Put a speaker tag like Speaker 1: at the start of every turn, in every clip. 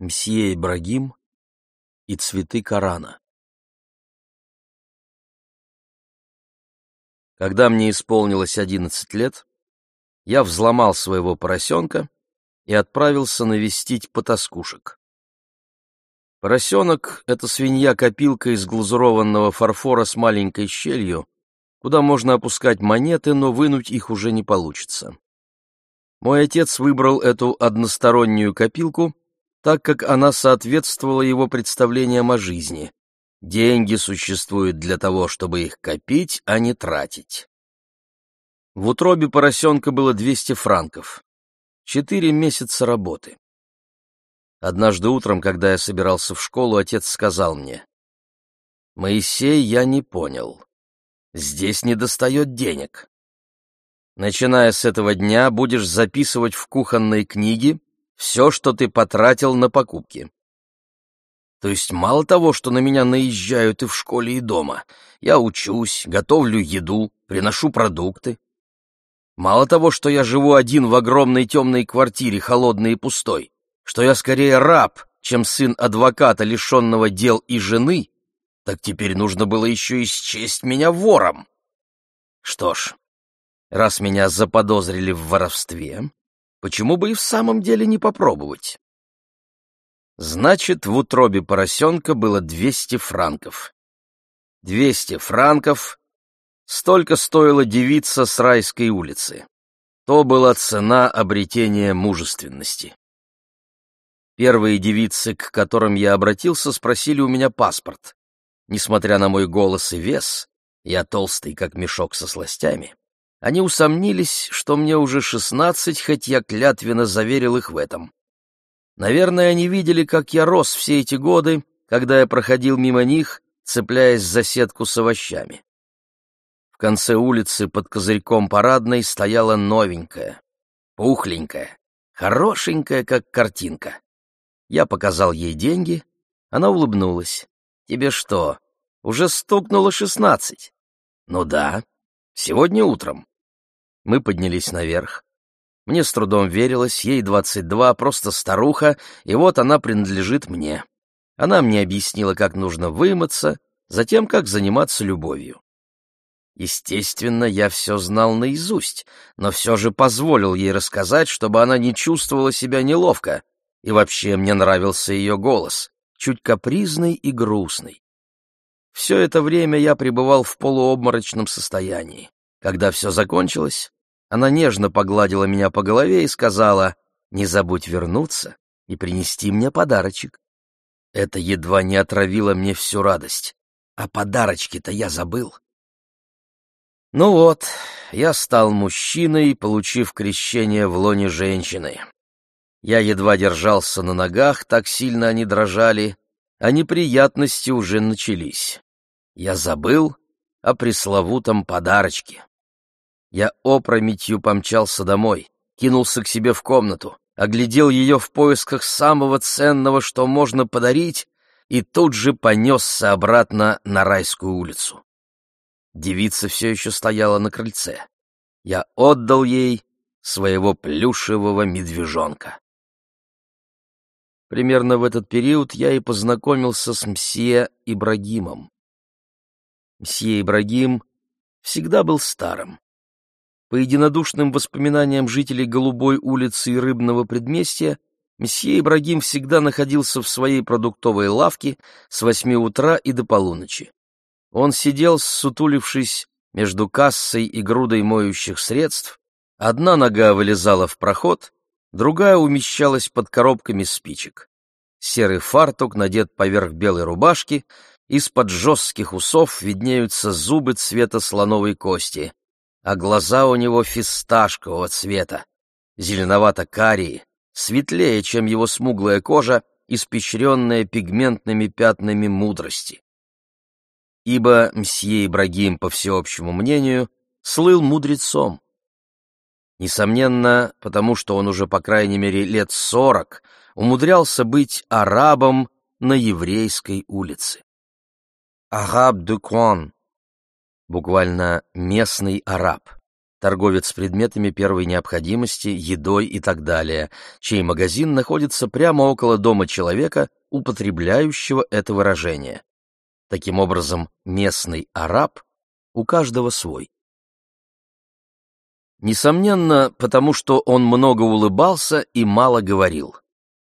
Speaker 1: Мсье Ибрагим и цветы Корана. Когда мне исполнилось одиннадцать лет, я взломал своего поросенка и отправился навестить потаскушек. Поросенок — это свинья-копилка из глазурованного фарфора с маленькой щелью, куда можно опускать монеты, но вынуть их уже не получится. Мой отец выбрал эту одностороннюю копилку — так как она соответствовала его представлениям о жизни. Деньги существуют для того, чтобы их копить, а не тратить. В утробе поросенка было 200 франков. Четыре месяца работы. Однажды утром, когда я собирался в школу, отец сказал мне, «Моисей, я не понял. Здесь недостает денег. Начиная с этого дня будешь записывать в кухонной книге все, что ты потратил на покупки. То есть мало того, что на меня наезжают и в школе, и дома, я учусь, готовлю еду, приношу продукты. Мало того, что я живу один в огромной темной квартире, холодной и пустой, что я скорее раб, чем сын адвоката, лишенного дел и жены, так теперь нужно было еще и счесть меня вором. Что ж, раз меня заподозрили в воровстве, Почему бы и в самом деле не попробовать? Значит, в утробе поросенка было двести франков. Двести франков — столько стоила девица с райской улицы. То была цена обретения мужественности. Первые девицы, к которым я обратился, спросили у меня паспорт. Несмотря на мой голос и вес, я толстый, как мешок со сластями, они усомнились, что мне уже шестнадцать, хоть я клятвенно заверил их в этом. Наверное, они видели, как я рос все эти годы, когда я проходил мимо них, цепляясь за сетку с овощами. В конце улицы под козырьком парадной стояла новенькая, пухленькая, хорошенькая, как картинка. Я показал ей деньги, она улыбнулась. «Тебе что, уже стукнуло шестнадцать?» «Ну да, сегодня утром». Мы поднялись наверх. Мне с трудом верилось, ей двадцать два, просто старуха, и вот она принадлежит мне. Она мне объяснила, как нужно вымыться, затем, как заниматься любовью. Естественно, я все знал наизусть, но все же позволил ей рассказать, чтобы она не чувствовала себя неловко, и вообще мне нравился ее голос, чуть капризный и грустный. Все это время я пребывал в полуобморочном состоянии. Когда все закончилось, она нежно погладила меня по голове и сказала, «Не забудь вернуться и принести мне подарочек». Это едва не отравило мне всю радость. А подарочки-то я забыл. Ну вот, я стал мужчиной, получив крещение в лоне женщины. Я едва держался на ногах, так сильно они дрожали, а неприятности уже начались. Я забыл о пресловутом подарочке. Я опрометью помчался домой, кинулся к себе в комнату, оглядел ее в поисках самого ценного, что можно подарить, и тут же понесся обратно на райскую улицу. Девица все еще стояла на крыльце. Я отдал ей своего плюшевого медвежонка. Примерно в этот период я и познакомился с мсье Ибрагимом. Мсье Ибрагим всегда был старым. По единодушным воспоминаниям жителей Голубой улицы и Рыбного предместья, месье Ибрагим всегда находился в своей продуктовой лавке с восьми утра и до полуночи. Он сидел, сутулившись между кассой и грудой моющих средств, одна нога вылезала в проход, другая умещалась под коробками спичек. Серый фартук надет поверх белой рубашки, из-под жестких усов виднеются зубы цвета слоновой кости а глаза у него фисташкового цвета, зеленовато-карие, светлее, чем его смуглая кожа, испещренная пигментными пятнами мудрости. Ибо мсье Ибрагим, по всеобщему мнению, слыл мудрецом. Несомненно, потому что он уже, по крайней мере, лет сорок умудрялся быть арабом на еврейской улице. Араб де Куан, буквально местный араб. торговец предметами первой необходимости, едой и так далее, чей магазин находится прямо около дома человека, употребляющего это выражение. Таким образом, местный араб у каждого свой. Несомненно, потому что он много улыбался и мало говорил.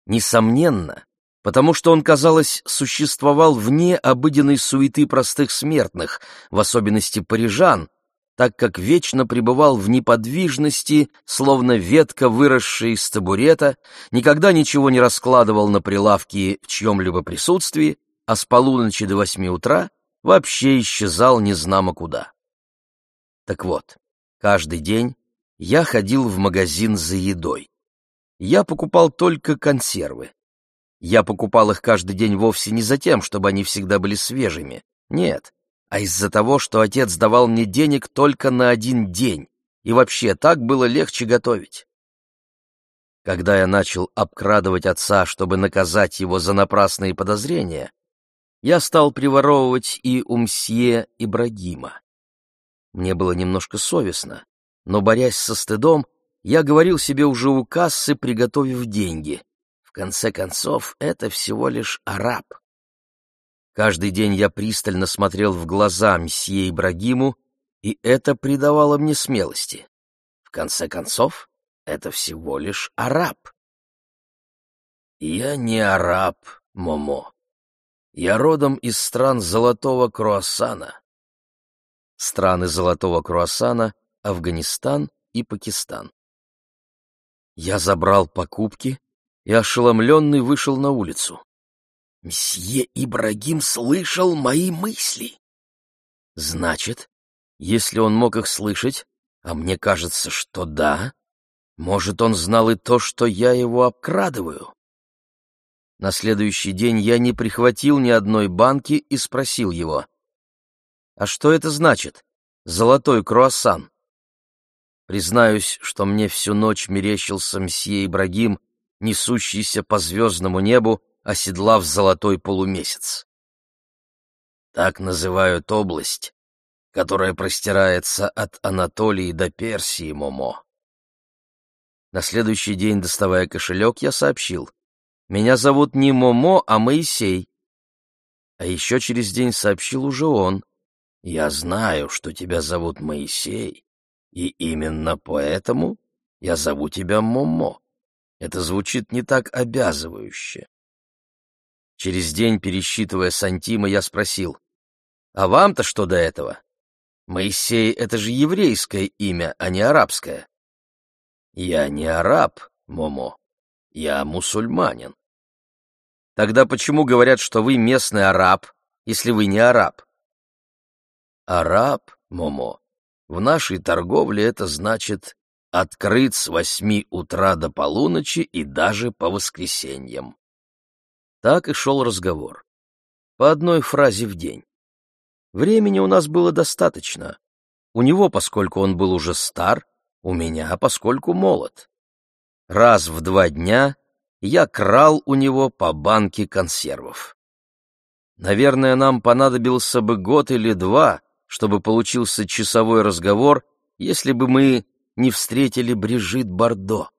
Speaker 1: Несомненно, потому что он, казалось, существовал вне обыденной суеты простых смертных, в особенности парижан, так как вечно пребывал в неподвижности, словно ветка, выросшая из табурета, никогда ничего не раскладывал на прилавке в чьем-либо присутствии, а с полуночи до восьми утра вообще исчезал незнамо куда. Так вот, каждый день я ходил в магазин за едой. Я покупал только консервы. Я покупал их каждый день вовсе не за тем, чтобы они всегда были свежими. Нет, а из-за того, что отец давал мне денег только на один день, и вообще так было легче готовить. Когда я начал обкрадывать отца, чтобы наказать его за напрасные подозрения, я стал приворовывать и у мсье Ибрагима. Мне было немножко совестно, но, борясь со стыдом, я говорил себе уже у кассы, приготовив деньги. Конце концов, это всего лишь араб. Каждый день я пристально смотрел в глаза мсье Ибрагиму, и это придавало мне смелости. В конце концов, это всего лишь араб. Я не араб, Момо. Я родом из стран золотого круассана. Страны золотого круассана — Афганистан и Пакистан. Я забрал покупки и ошеломленный вышел на улицу. Мсье Ибрагим слышал мои мысли. Значит, если он мог их слышать, а мне кажется, что да, может, он знал и то, что я его обкрадываю. На следующий день я не прихватил ни одной банки и спросил его. «А что это значит? Золотой круассан?» Признаюсь, что мне всю ночь мерещился мсье Ибрагим, несущийся по звездному небу оседлав золотой полумесяц. Так называют область, которая простирается от Анатолии до Персии, Момо. На следующий день, доставая кошелек, я сообщил. Меня зовут не Момо, а Моисей. А еще через день сообщил уже он. Я знаю, что тебя зовут Моисей, и именно поэтому я зову тебя Момо. Это звучит не так обязывающе. Через день, пересчитывая сантимы, я спросил, «А вам-то что до этого? Моисей — это же еврейское имя, а не арабское». «Я не араб, Момо, я мусульманин». «Тогда почему говорят, что вы местный араб, если вы не араб?» «Араб, Момо, в нашей торговле это значит открыт с восьми утра до полуночи и даже по воскресеньям. Так и шел разговор. По одной фразе в день. Времени у нас было достаточно. У него, поскольку он был уже стар, у меня, поскольку молод. Раз в два дня я крал у него по банке консервов. Наверное, нам понадобился бы год или два, чтобы получился часовой разговор, если бы мы не встретили Брижит Бардо.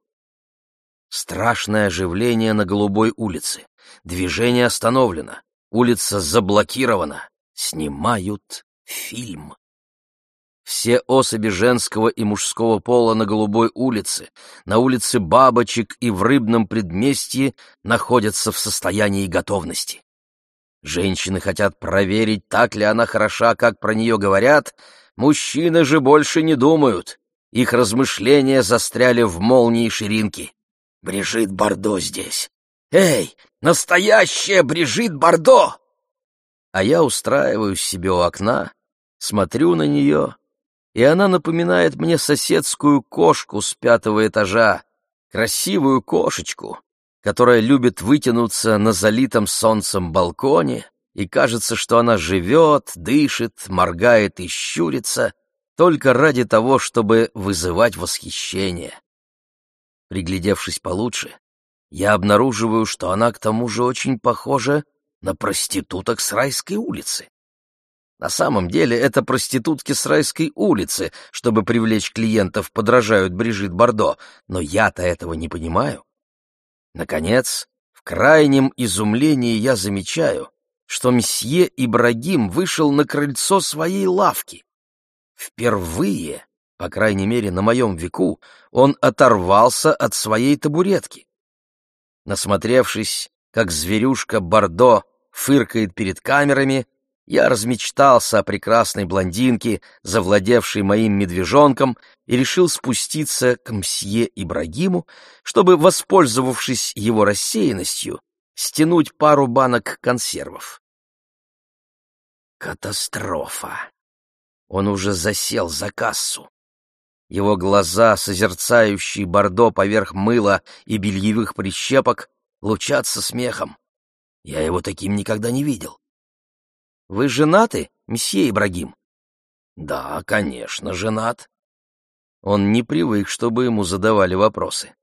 Speaker 1: Страшное оживление на Голубой улице. Движение остановлено. Улица заблокирована. Снимают фильм. Все особи женского и мужского пола на Голубой улице, на улице Бабочек и в Рыбном предместье находятся в состоянии готовности. Женщины хотят проверить, так ли она хороша, как про нее говорят, мужчины же больше не думают. Их размышления застряли в молнии ширинки. Брижит Бардо здесь. Эй, настоящая Брижит Бардо! А я устраиваюсь себе у окна, смотрю на нее, и она напоминает мне соседскую кошку с пятого этажа, красивую кошечку, которая любит вытянуться на залитом солнцем балконе, и кажется, что она живет, дышит, моргает и щурится только ради того, чтобы вызывать восхищение. Приглядевшись получше, я обнаруживаю, что она к тому же очень похожа на проституток с райской улицы. На самом деле это проститутки с райской улицы, чтобы привлечь клиентов, подражают Брижит Бардо, но я-то этого не понимаю. Наконец, в крайнем изумлении я замечаю, что мсье Ибрагим вышел на крыльцо своей лавки. Впервые, по крайней мере на моем веку, он оторвался от своей табуретки. Насмотревшись, как зверюшка Бордо фыркает перед камерами, я размечтался о прекрасной блондинке, завладевшей моим медвежонком, и решил спуститься к мсье Ибрагиму, чтобы, воспользовавшись его рассеянностью, стянуть пару банок консервов. Катастрофа! Он уже засел за кассу. Его глаза, созерцающие бордо поверх мыла и бельевых прищепок, лучатся смехом. Я его таким никогда не видел. Вы женаты, месье Ибрагим? Да, конечно, женат. Он не привык, чтобы ему задавали вопросы.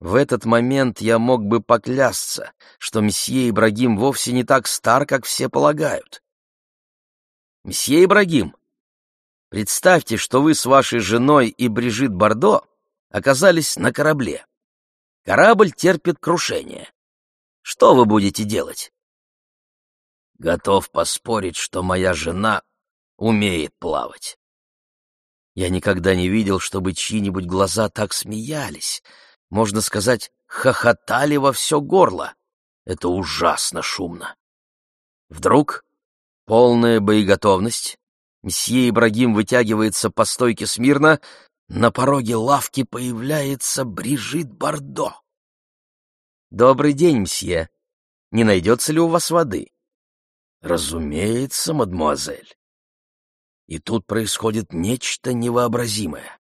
Speaker 1: В этот момент я мог бы поклясться, что месье Ибрагим вовсе не так стар, как все полагают. Месье Ибрагим, представьте, что вы с вашей женой и Брижит Бардо оказались на корабле. Корабль терпит крушение. Что вы будете делать? Готов поспорить, что моя жена умеет плавать. Я никогда не видел, чтобы чьи-нибудь глаза так смеялись, можно сказать, хохотали во все горло. Это ужасно шумно. Вдруг, полная боеготовность, месье Ибрагим вытягивается по стойке смирно, на пороге лавки появляется Брижит Бардо. «Добрый день, мсье. Не найдется ли у вас воды?» Разумеется, мадемуазель. И тут происходит нечто невообразимое.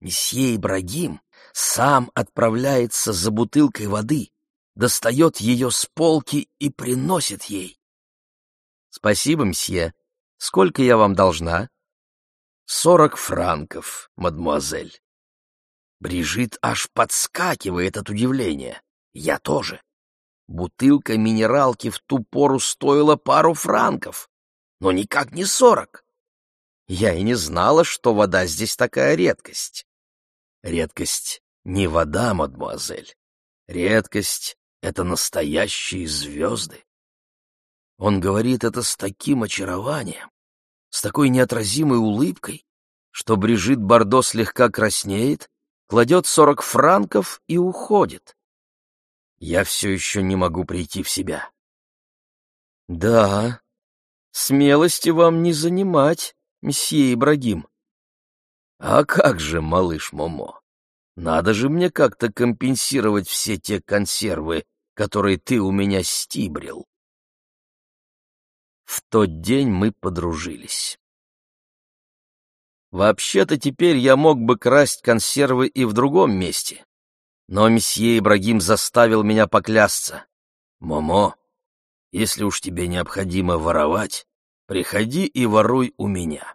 Speaker 1: Месье Ибрагим сам отправляется за бутылкой воды, достает ее с полки и приносит ей. Спасибо, мсье. Сколько я вам должна? Сорок франков, мадемуазель. Брижит аж подскакивает от удивления. Я тоже. Бутылка минералки в ту пору стоила пару франков, но никак не сорок. Я и не знала, что вода здесь такая редкость. Редкость не вода, мадемуазель. Редкость — это настоящие звезды. Он говорит это с таким очарованием, с такой неотразимой улыбкой, что Брижит Бардо слегка краснеет, кладет сорок франков и уходит. Я все еще не могу прийти в себя. Да, смелости вам не занимать, месье Ибрагим. А как же, малыш Момо? Надо же мне как-то компенсировать все те консервы, которые ты у меня стибрил. В тот день мы подружились. Вообще-то теперь я мог бы красть консервы и в другом месте, но месье Ибрагим заставил меня поклясться. «Момо, если уж тебе необходимо воровать, приходи и воруй у меня».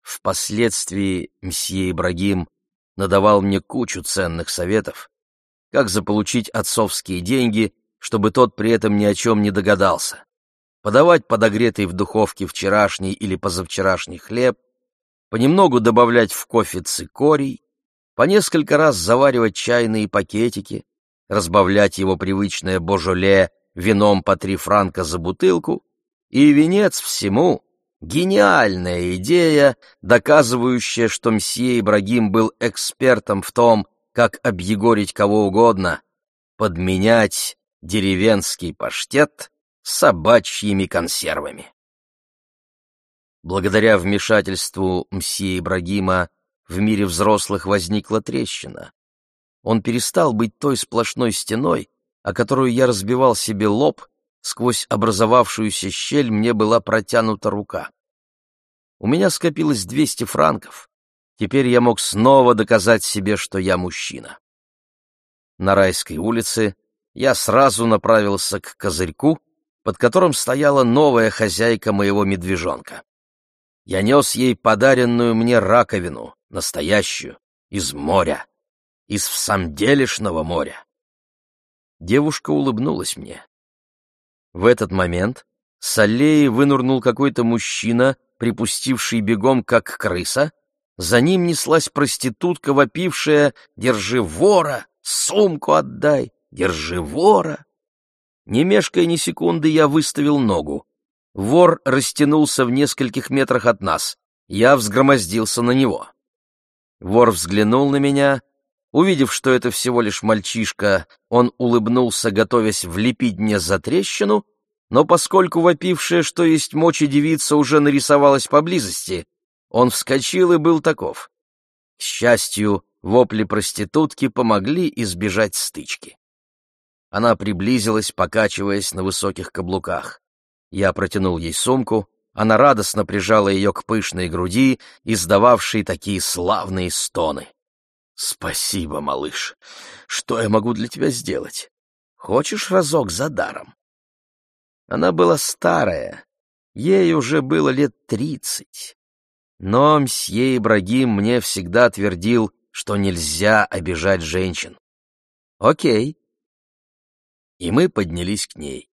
Speaker 1: Впоследствии мсье Ибрагим надавал мне кучу ценных советов, как заполучить отцовские деньги, чтобы тот при этом ни о чем не догадался, подавать подогретый в духовке вчерашний или позавчерашний хлеб, понемногу добавлять в кофе цикорий, по несколько раз заваривать чайные пакетики, разбавлять его привычное божоле вином по три франка за бутылку, и венец всему — гениальная идея, доказывающая, что мсье Ибрагим был экспертом в том, как объегорить кого угодно, подменять деревенский паштет собачьими консервами. Благодаря вмешательству мсье Ибрагима в мире взрослых возникла трещина. Он перестал быть той сплошной стеной, о которую я разбивал себе лоб, сквозь образовавшуюся щель мне была протянута рука. У меня скопилось двести франков. Теперь я мог снова доказать себе, что я мужчина. На Райской улице я сразу направился к козырьку, под которым стояла новая хозяйка моего медвежонка. Я нес ей подаренную мне раковину, настоящую, из моря, из всамделишного моря. Девушка улыбнулась мне. В этот момент с аллеи вынурнул какой-то мужчина, припустивший бегом, как крыса. За ним неслась проститутка, вопившая «Держи вора! Сумку отдай! Держи вора!» Не мешкая ни секунды, я выставил ногу. Вор растянулся в нескольких метрах от нас. Я взгромоздился на него. Вор взглянул на меня. Увидев, что это всего лишь мальчишка, он улыбнулся, готовясь влепить мне за трещину, но поскольку вопившая, что есть мочи девица, уже нарисовалась поблизости, он вскочил и был таков. К счастью, вопли проститутки помогли избежать стычки. Она приблизилась, покачиваясь на высоких каблуках. Я протянул ей сумку, она радостно прижала ее к пышной груди, издававшей такие славные стоны. «Спасибо, малыш. Что я могу для тебя сделать? Хочешь разок за даром?» Она была старая, ей уже было лет тридцать. Но мсье Ибрагим мне всегда твердил, что нельзя обижать женщин. «Окей». И мы поднялись к ней.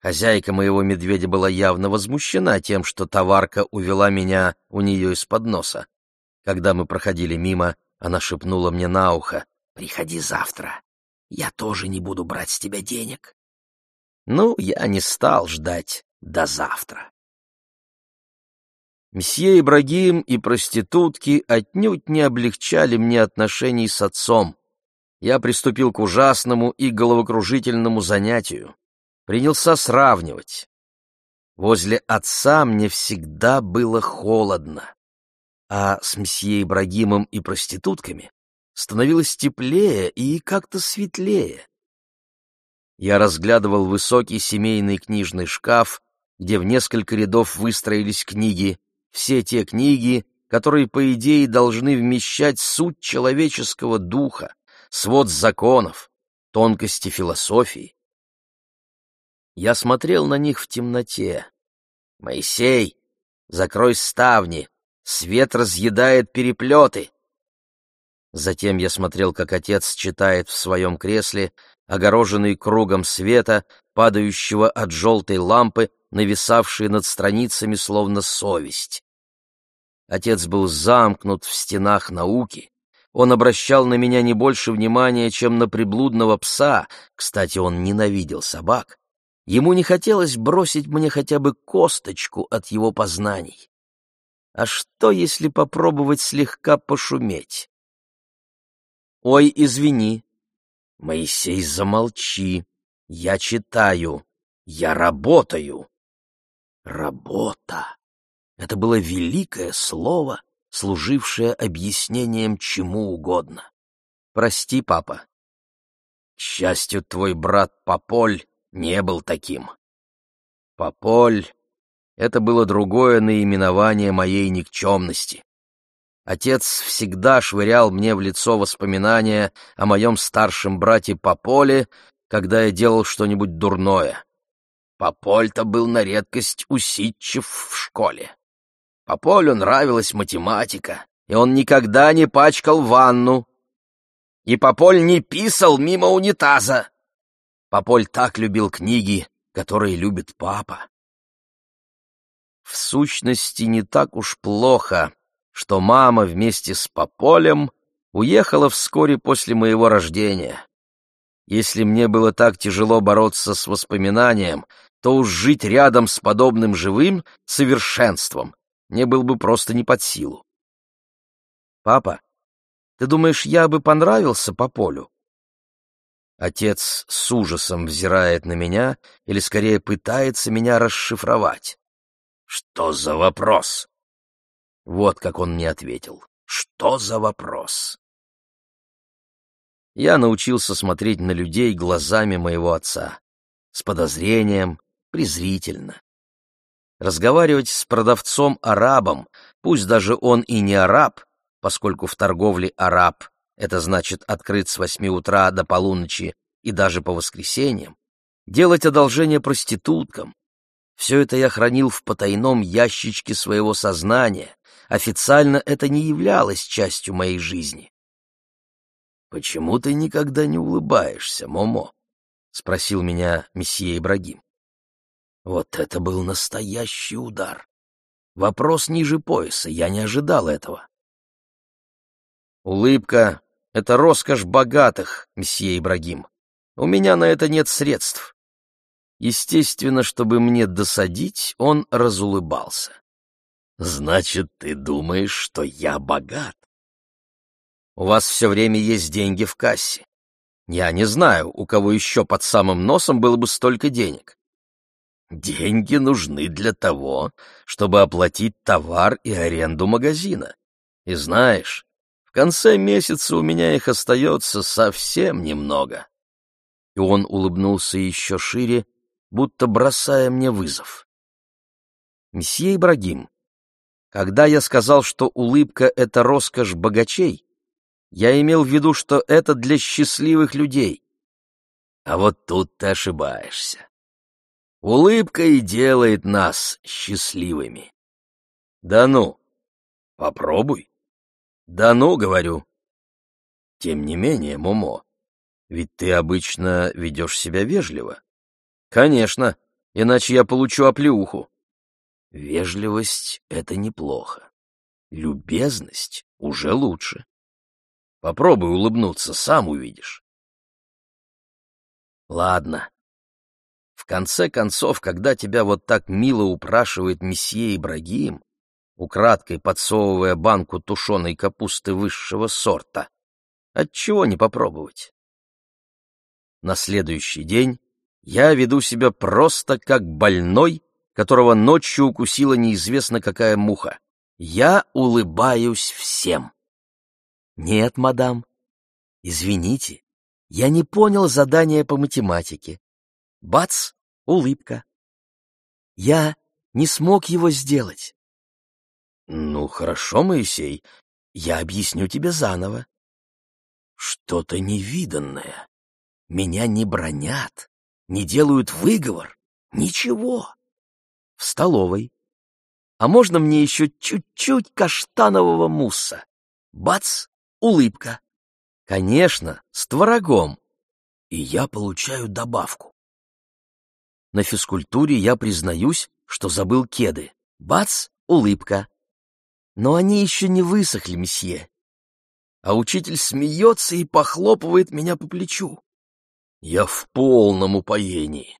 Speaker 1: Хозяйка моего медведя была явно возмущена тем, что товарка увела меня у нее из-под носа. Когда мы проходили мимо, она шепнула мне на ухо, «Приходи завтра, я тоже не буду брать с тебя денег». Ну, я не стал ждать до завтра. Мсье Ибрагим и проститутки отнюдь не облегчали мне отношений с отцом. Я приступил к ужасному и головокружительному занятию принялся сравнивать. Возле отца мне всегда было холодно, а с мсье Ибрагимом и проститутками становилось теплее и как-то светлее. Я разглядывал высокий семейный книжный шкаф, где в несколько рядов выстроились книги, все те книги, которые, по идее, должны вмещать суть человеческого духа, свод законов, тонкости философии. Я смотрел на них в темноте. «Моисей, закрой ставни, свет разъедает переплеты!» Затем я смотрел, как отец читает в своем кресле, огороженный кругом света, падающего от желтой лампы, нависавшей над страницами словно совесть. Отец был замкнут в стенах науки. Он обращал на меня не больше внимания, чем на приблудного пса, кстати, он ненавидел собак, Ему не хотелось бросить мне хотя бы косточку от его познаний. А что, если попробовать слегка пошуметь? «Ой, извини». «Моисей, замолчи. Я читаю. Я работаю». «Работа» — это было великое слово, служившее объяснением чему угодно. «Прости, папа». К счастью, твой брат Пополь не был таким. Пополь — это было другое наименование моей никчемности. Отец всегда швырял мне в лицо воспоминания о моем старшем брате Пополе, когда я делал что-нибудь дурное. Пополь-то был на редкость усидчив в школе. Пополю нравилась математика, и он никогда не пачкал ванну. И Пополь не писал мимо унитаза. Пополь так любил книги, которые любит папа. В сущности, не так уж плохо, что мама вместе с Пополем уехала вскоре после моего рождения. Если мне было так тяжело бороться с воспоминанием, то уж жить рядом с подобным живым совершенством мне было бы просто не под силу. «Папа, ты думаешь, я бы понравился Пополю?» Отец с ужасом взирает на меня, или скорее пытается меня расшифровать. «Что за вопрос?» Вот как он мне ответил. «Что за вопрос?» Я научился смотреть на людей глазами моего отца. С подозрением, презрительно. Разговаривать с продавцом-арабом, пусть даже он и не араб, поскольку в торговле араб это значит открыть с восьми утра до полуночи и даже по воскресеньям, делать одолжение проституткам. Все это я хранил в потайном ящичке своего сознания. Официально это не являлось частью моей жизни. «Почему ты никогда не улыбаешься, Момо?» — спросил меня месье Ибрагим. Вот это был настоящий удар. Вопрос ниже пояса, я не ожидал этого. Улыбка — это роскошь богатых, месье Ибрагим. У меня на это нет средств. Естественно, чтобы мне досадить, он разулыбался. «Значит, ты думаешь, что я богат?» «У вас все время есть деньги в кассе. Я не знаю, у кого еще под самым носом было бы столько денег. Деньги нужны для того, чтобы оплатить товар и аренду магазина. И знаешь, в конце месяца у меня их остается совсем немного. И он улыбнулся еще шире, будто бросая мне вызов. Месье Ибрагим, когда я сказал, что улыбка — это роскошь богачей, я имел в виду, что это для счастливых людей. А вот тут ты ошибаешься. Улыбка и делает нас счастливыми. Да ну, попробуй. Да ну, говорю. Тем не менее, Момо, ведь ты обычно ведешь себя вежливо. Конечно, иначе я получу оплеуху. Вежливость — это неплохо. Любезность уже лучше. Попробуй улыбнуться, сам увидишь. Ладно. Конце концов, когда тебя вот так мило упрашивает месье Ибрагим, украдкой подсовывая банку тушеной капусты высшего сорта, отчего не попробовать? На следующий день я веду себя просто как больной, которого ночью укусила неизвестно какая муха. Я улыбаюсь всем. Нет, мадам. Извините, я не понял задания по математике. Бац, улыбка. Я не смог его сделать. Ну, хорошо, Моисей, я объясню тебе заново. Что-то невиданное. Меня не бронят, не делают выговор, ничего. В столовой. А можно мне еще чуть-чуть каштанового мусса? Бац, улыбка. Конечно, с творогом. И я получаю добавку. На физкультуре я признаюсь, что забыл кеды. Бац, улыбка. Но они еще не высохли, месье. А учитель смеется и похлопывает меня по плечу. Я в полном упоении.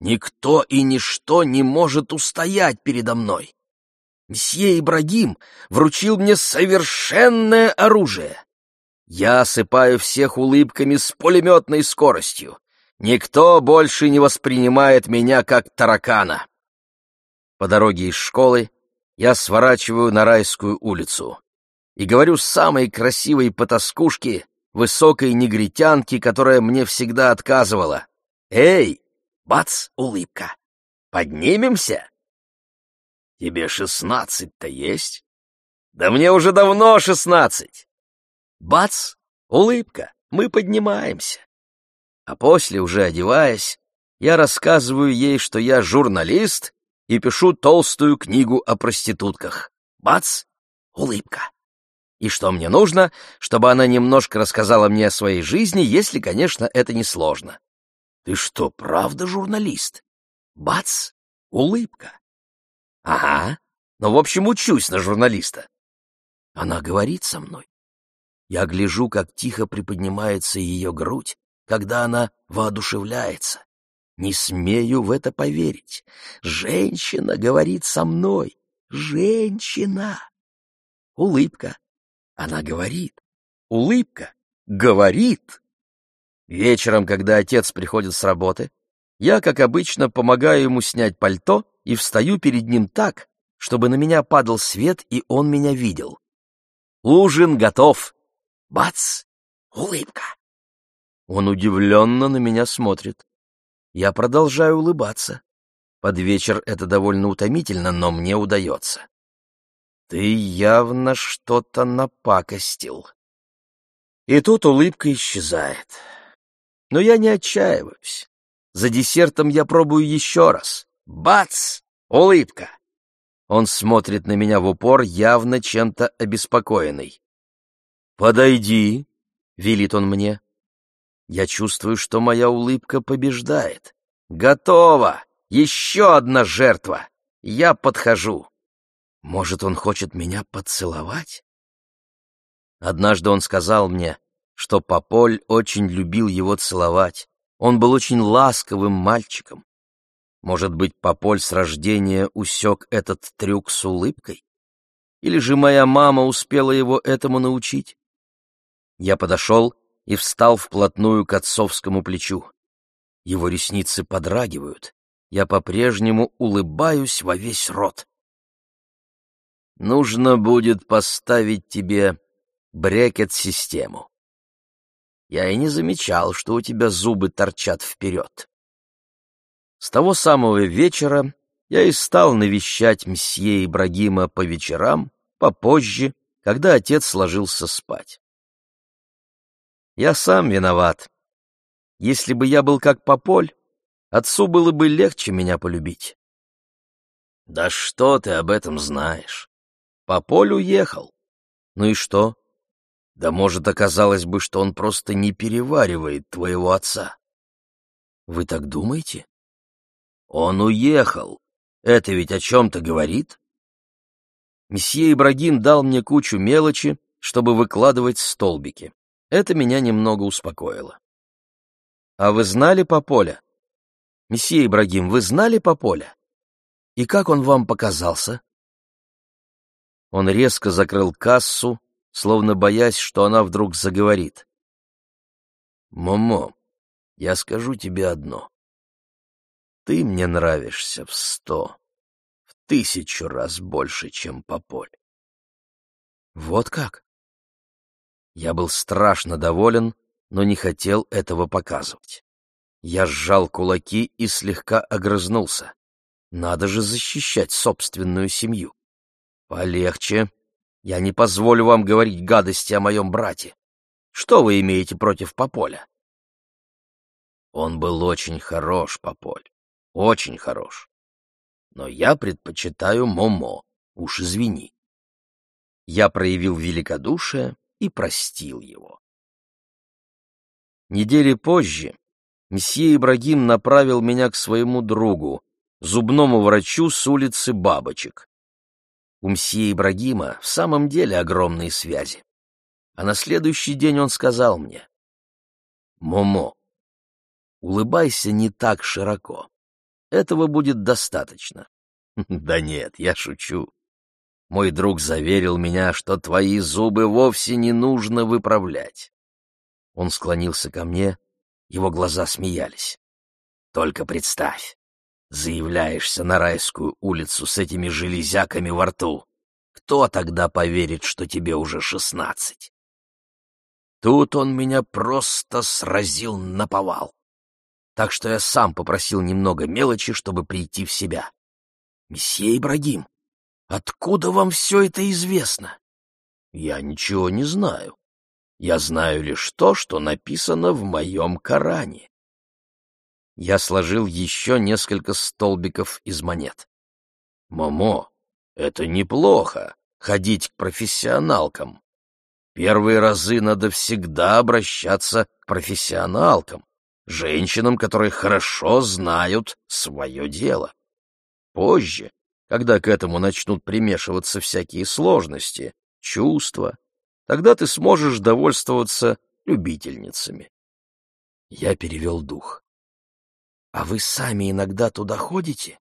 Speaker 1: Никто и ничто не может устоять передо мной. Мсье Ибрагим вручил мне совершенное оружие. Я осыпаю всех улыбками с пулеметной скоростью. Никто больше не воспринимает меня как таракана. По дороге из школы я сворачиваю на райскую улицу и говорю самой красивой потаскушке, высокой негритянке, которая мне всегда отказывала. «Эй, бац, улыбка! Поднимемся?» Тебе шестнадцать-то есть? Да мне уже давно шестнадцать. Бац! Улыбка. Мы поднимаемся. А после, уже одеваясь, я рассказываю ей, что я журналист и пишу толстую книгу о проститутках. Бац! Улыбка. И что мне нужно, чтобы она немножко рассказала мне о своей жизни, если, конечно, это не сложно. Ты что, правда журналист? Бац! Улыбка. Ага, ну, в общем, учусь на журналиста. Она говорит со мной. Я гляжу, как тихо приподнимается ее грудь, когда она воодушевляется. Не смею в это поверить. Женщина говорит со мной. Женщина. Улыбка. Она говорит. Улыбка. Говорит. Вечером, когда отец приходит с работы, я, как обычно, помогаю ему снять пальто и встаю перед ним так, чтобы на меня падал свет, и он меня видел. Ужин готов. Бац! Улыбка. Он удивленно на меня смотрит. Я продолжаю улыбаться. Под вечер это довольно утомительно, но мне удается. Ты явно что-то напакостил. И тут улыбка исчезает. Но я не отчаиваюсь. За десертом я пробую еще раз. Бац! Улыбка! Он смотрит на меня в упор, явно чем-то обеспокоенный. «Подойди», — велит он мне. Я чувствую, что моя улыбка побеждает. «Готово! Еще одна жертва! Я подхожу. Может, он хочет меня поцеловать? Однажды он сказал мне, что Пополь очень любил его целовать. Он был очень ласковым мальчиком. Может быть, Пополь с рождения усек этот трюк с улыбкой? Или же моя мама успела его этому научить? Я подошел и встал вплотную к отцовскому плечу. Его ресницы подрагивают. Я по-прежнему улыбаюсь во весь рот. Нужно будет поставить тебе брекет-систему. Я и не замечал, что у тебя зубы торчат вперед. С того самого вечера я и стал навещать мсье Ибрагима по вечерам, попозже, когда отец ложился спать. Я сам виноват. Если бы я был как Пополь, отцу было бы легче меня полюбить. Да что ты об этом знаешь? Пополь уехал. Ну и что? Да может, оказалось бы, что он просто не переваривает твоего отца. Вы так думаете? Он уехал. Это ведь о чем-то говорит? Месье Ибрагим дал мне кучу мелочи, чтобы выкладывать столбики. Это меня немного успокоило. А вы знали Пополя? Месье Ибрагим, вы знали Пополя? И как он вам показался? Он резко закрыл кассу, словно боясь, что она вдруг заговорит. «Момо, я скажу тебе одно. Ты мне нравишься в сто, в тысячу раз больше, чем Пополь». «Вот как?» Я был страшно доволен, но не хотел этого показывать. Я сжал кулаки и слегка огрызнулся. Надо же защищать собственную семью. Полегче, я не позволю вам говорить гадости о моем брате. Что вы имеете против Пополя? Он был очень хорош, Пополь, очень хорош. Но я предпочитаю Момо, уж извини. Я проявил великодушие и простил его. Неделей позже месье Ибрагим направил меня к своему другу, зубному врачу с улицы Бабочек. У мсье Ибрагима в самом деле огромные связи. А на следующий день он сказал мне, «Момо, улыбайся не так широко. Этого будет достаточно». «Да нет, я шучу. Мой друг заверил меня, что твои зубы вовсе не нужно выправлять». Он склонился ко мне, его глаза смеялись. «Только представь, Заявляешься на райскую улицу с этими железяками во рту. Кто тогда поверит, что тебе уже шестнадцать? Тут он меня просто сразил наповал. Так что я сам попросил немного мелочи, чтобы прийти в себя. «Месье Ибрагим, откуда вам все это известно?» «Я ничего не знаю. Я знаю лишь то, что написано в моем Коране я сложил еще несколько столбиков из монет. «Момо, это неплохо, ходить к профессионалкам. Первые разы надо всегда обращаться к профессионалкам, женщинам, которые хорошо знают свое дело. Позже, когда к этому начнут примешиваться всякие сложности, чувства, тогда ты сможешь довольствоваться любительницами. Я перевел дух. А вы сами иногда туда ходите?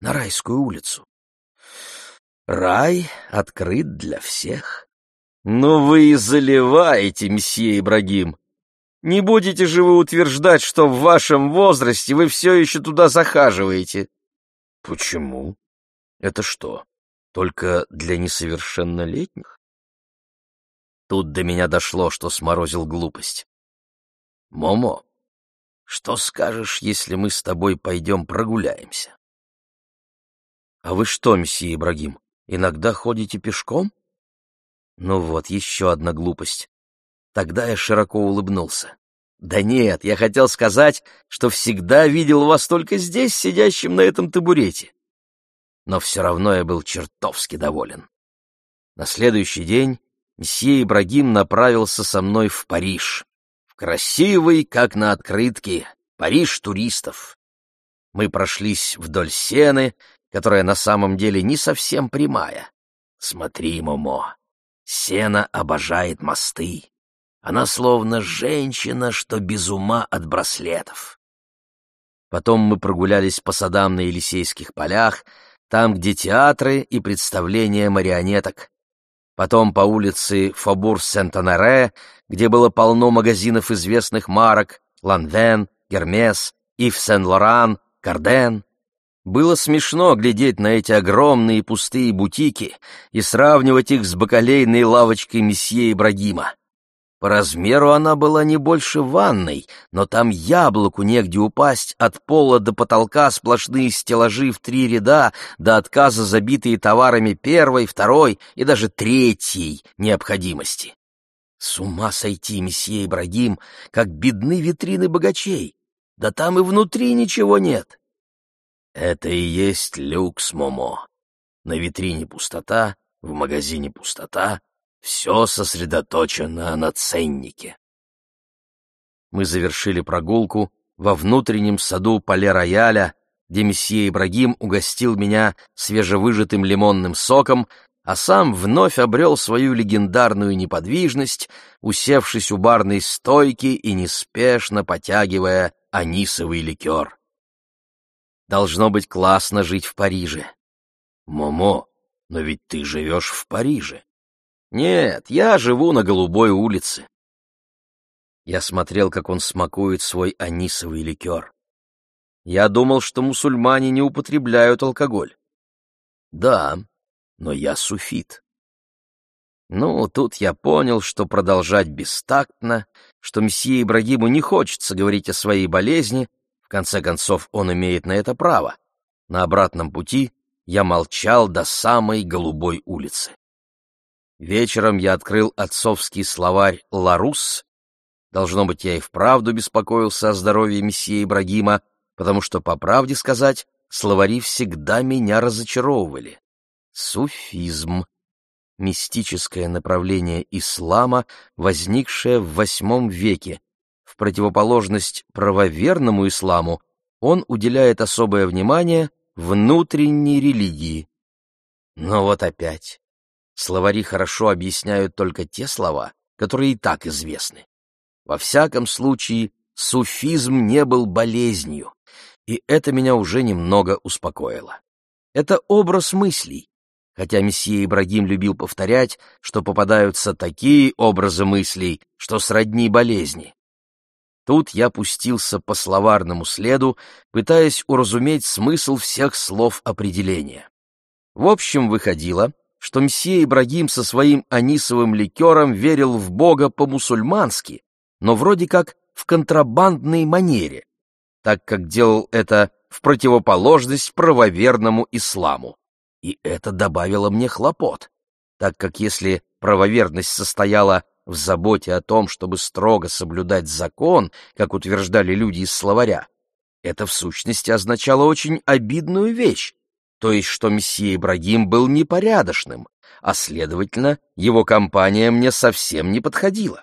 Speaker 1: На райскую улицу? Рай открыт для всех. Ну вы и заливаете, месье Ибрагим. Не будете же вы утверждать, что в вашем возрасте вы все еще туда захаживаете? Почему? Это что, только для несовершеннолетних? Тут до меня дошло, что сморозил глупость. Момо, что скажешь, если мы с тобой пойдем прогуляемся? — А вы что, месье Ибрагим, иногда ходите пешком? Ну вот, еще одна глупость. Тогда я широко улыбнулся. Да нет, я хотел сказать, что всегда видел вас только здесь, сидящим на этом табурете. Но все равно я был чертовски доволен. На следующий день месье Ибрагим направился со мной в Париж. Красивый, как на открытке, Париж туристов. Мы прошлись вдоль Сены, которая на самом деле не совсем прямая. Смотри, Момо, Сена обожает мосты. Она словно женщина, что без ума от браслетов. Потом мы прогулялись по садам на Елисейских полях, там, где театры и представления марионеток. Потом по улице Фобур-Сент-Оноре, где было полно магазинов известных марок Ланвен, Гермес, Ив Сен-Лоран, Карден. Было смешно глядеть на эти огромные пустые бутики и сравнивать их с бакалейной лавочкой месье Ибрагима. По размеру она была не больше ванной, но там яблоку негде упасть, от пола до потолка сплошные стеллажи в три ряда, до отказа забитые товарами первой, второй и даже третьей необходимости. С ума сойти, месье Ибрагим, как бедны витрины богачей. Да там и внутри ничего нет. Это и есть люкс, Момо. На витрине пустота, в магазине пустота, все сосредоточено на ценнике. Мы завершили прогулку во внутреннем саду Пале-Рояля, где месье Ибрагим угостил меня свежевыжатым лимонным соком, а сам вновь обрел свою легендарную неподвижность, усевшись у барной стойки и неспешно потягивая анисовый ликер. Должно быть классно жить в Париже. Момо, но ведь ты живешь в Париже. Нет, я живу на Голубой улице. Я смотрел, как он смакует свой анисовый ликер. Я думал, что мусульмане не употребляют алкоголь. Да, но я суфит. Ну, тут я понял, что продолжать бестактно, что месье Ибрагиму не хочется говорить о своей болезни, в конце концов, он имеет на это право. На обратном пути я молчал до самой Голубой улицы. Вечером я открыл отцовский словарь «Ларус». Должно быть, я и вправду беспокоился о здоровье месье Ибрагима, потому что, по правде сказать, словари всегда меня разочаровывали. Суфизм — мистическое направление ислама, возникшее в VIII веке, в противоположность правоверному исламу, он уделяет особое внимание внутренней религии. Но вот опять. Словари хорошо объясняют только те слова, которые и так известны. Во всяком случае, суфизм не был болезнью, и это меня уже немного успокоило. Это образ мыслей, хотя месье Ибрагим любил повторять, что попадаются такие образы мыслей, что сродни болезни. Тут я пустился по словарному следу, пытаясь уразуметь смысл всех слов определения. В общем, выходило, что мсье Ибрагим со своим анисовым ликером верил в Бога по-мусульмански, но вроде как в контрабандной манере, так как делал это в противоположность правоверному исламу. И это добавило мне хлопот, так как если правоверность состояла в заботе о том, чтобы строго соблюдать закон, как утверждали люди из словаря, это в сущности означало очень обидную вещь, то есть что месье Ибрагим был непорядочным, а, следовательно, его компания мне совсем не подходила.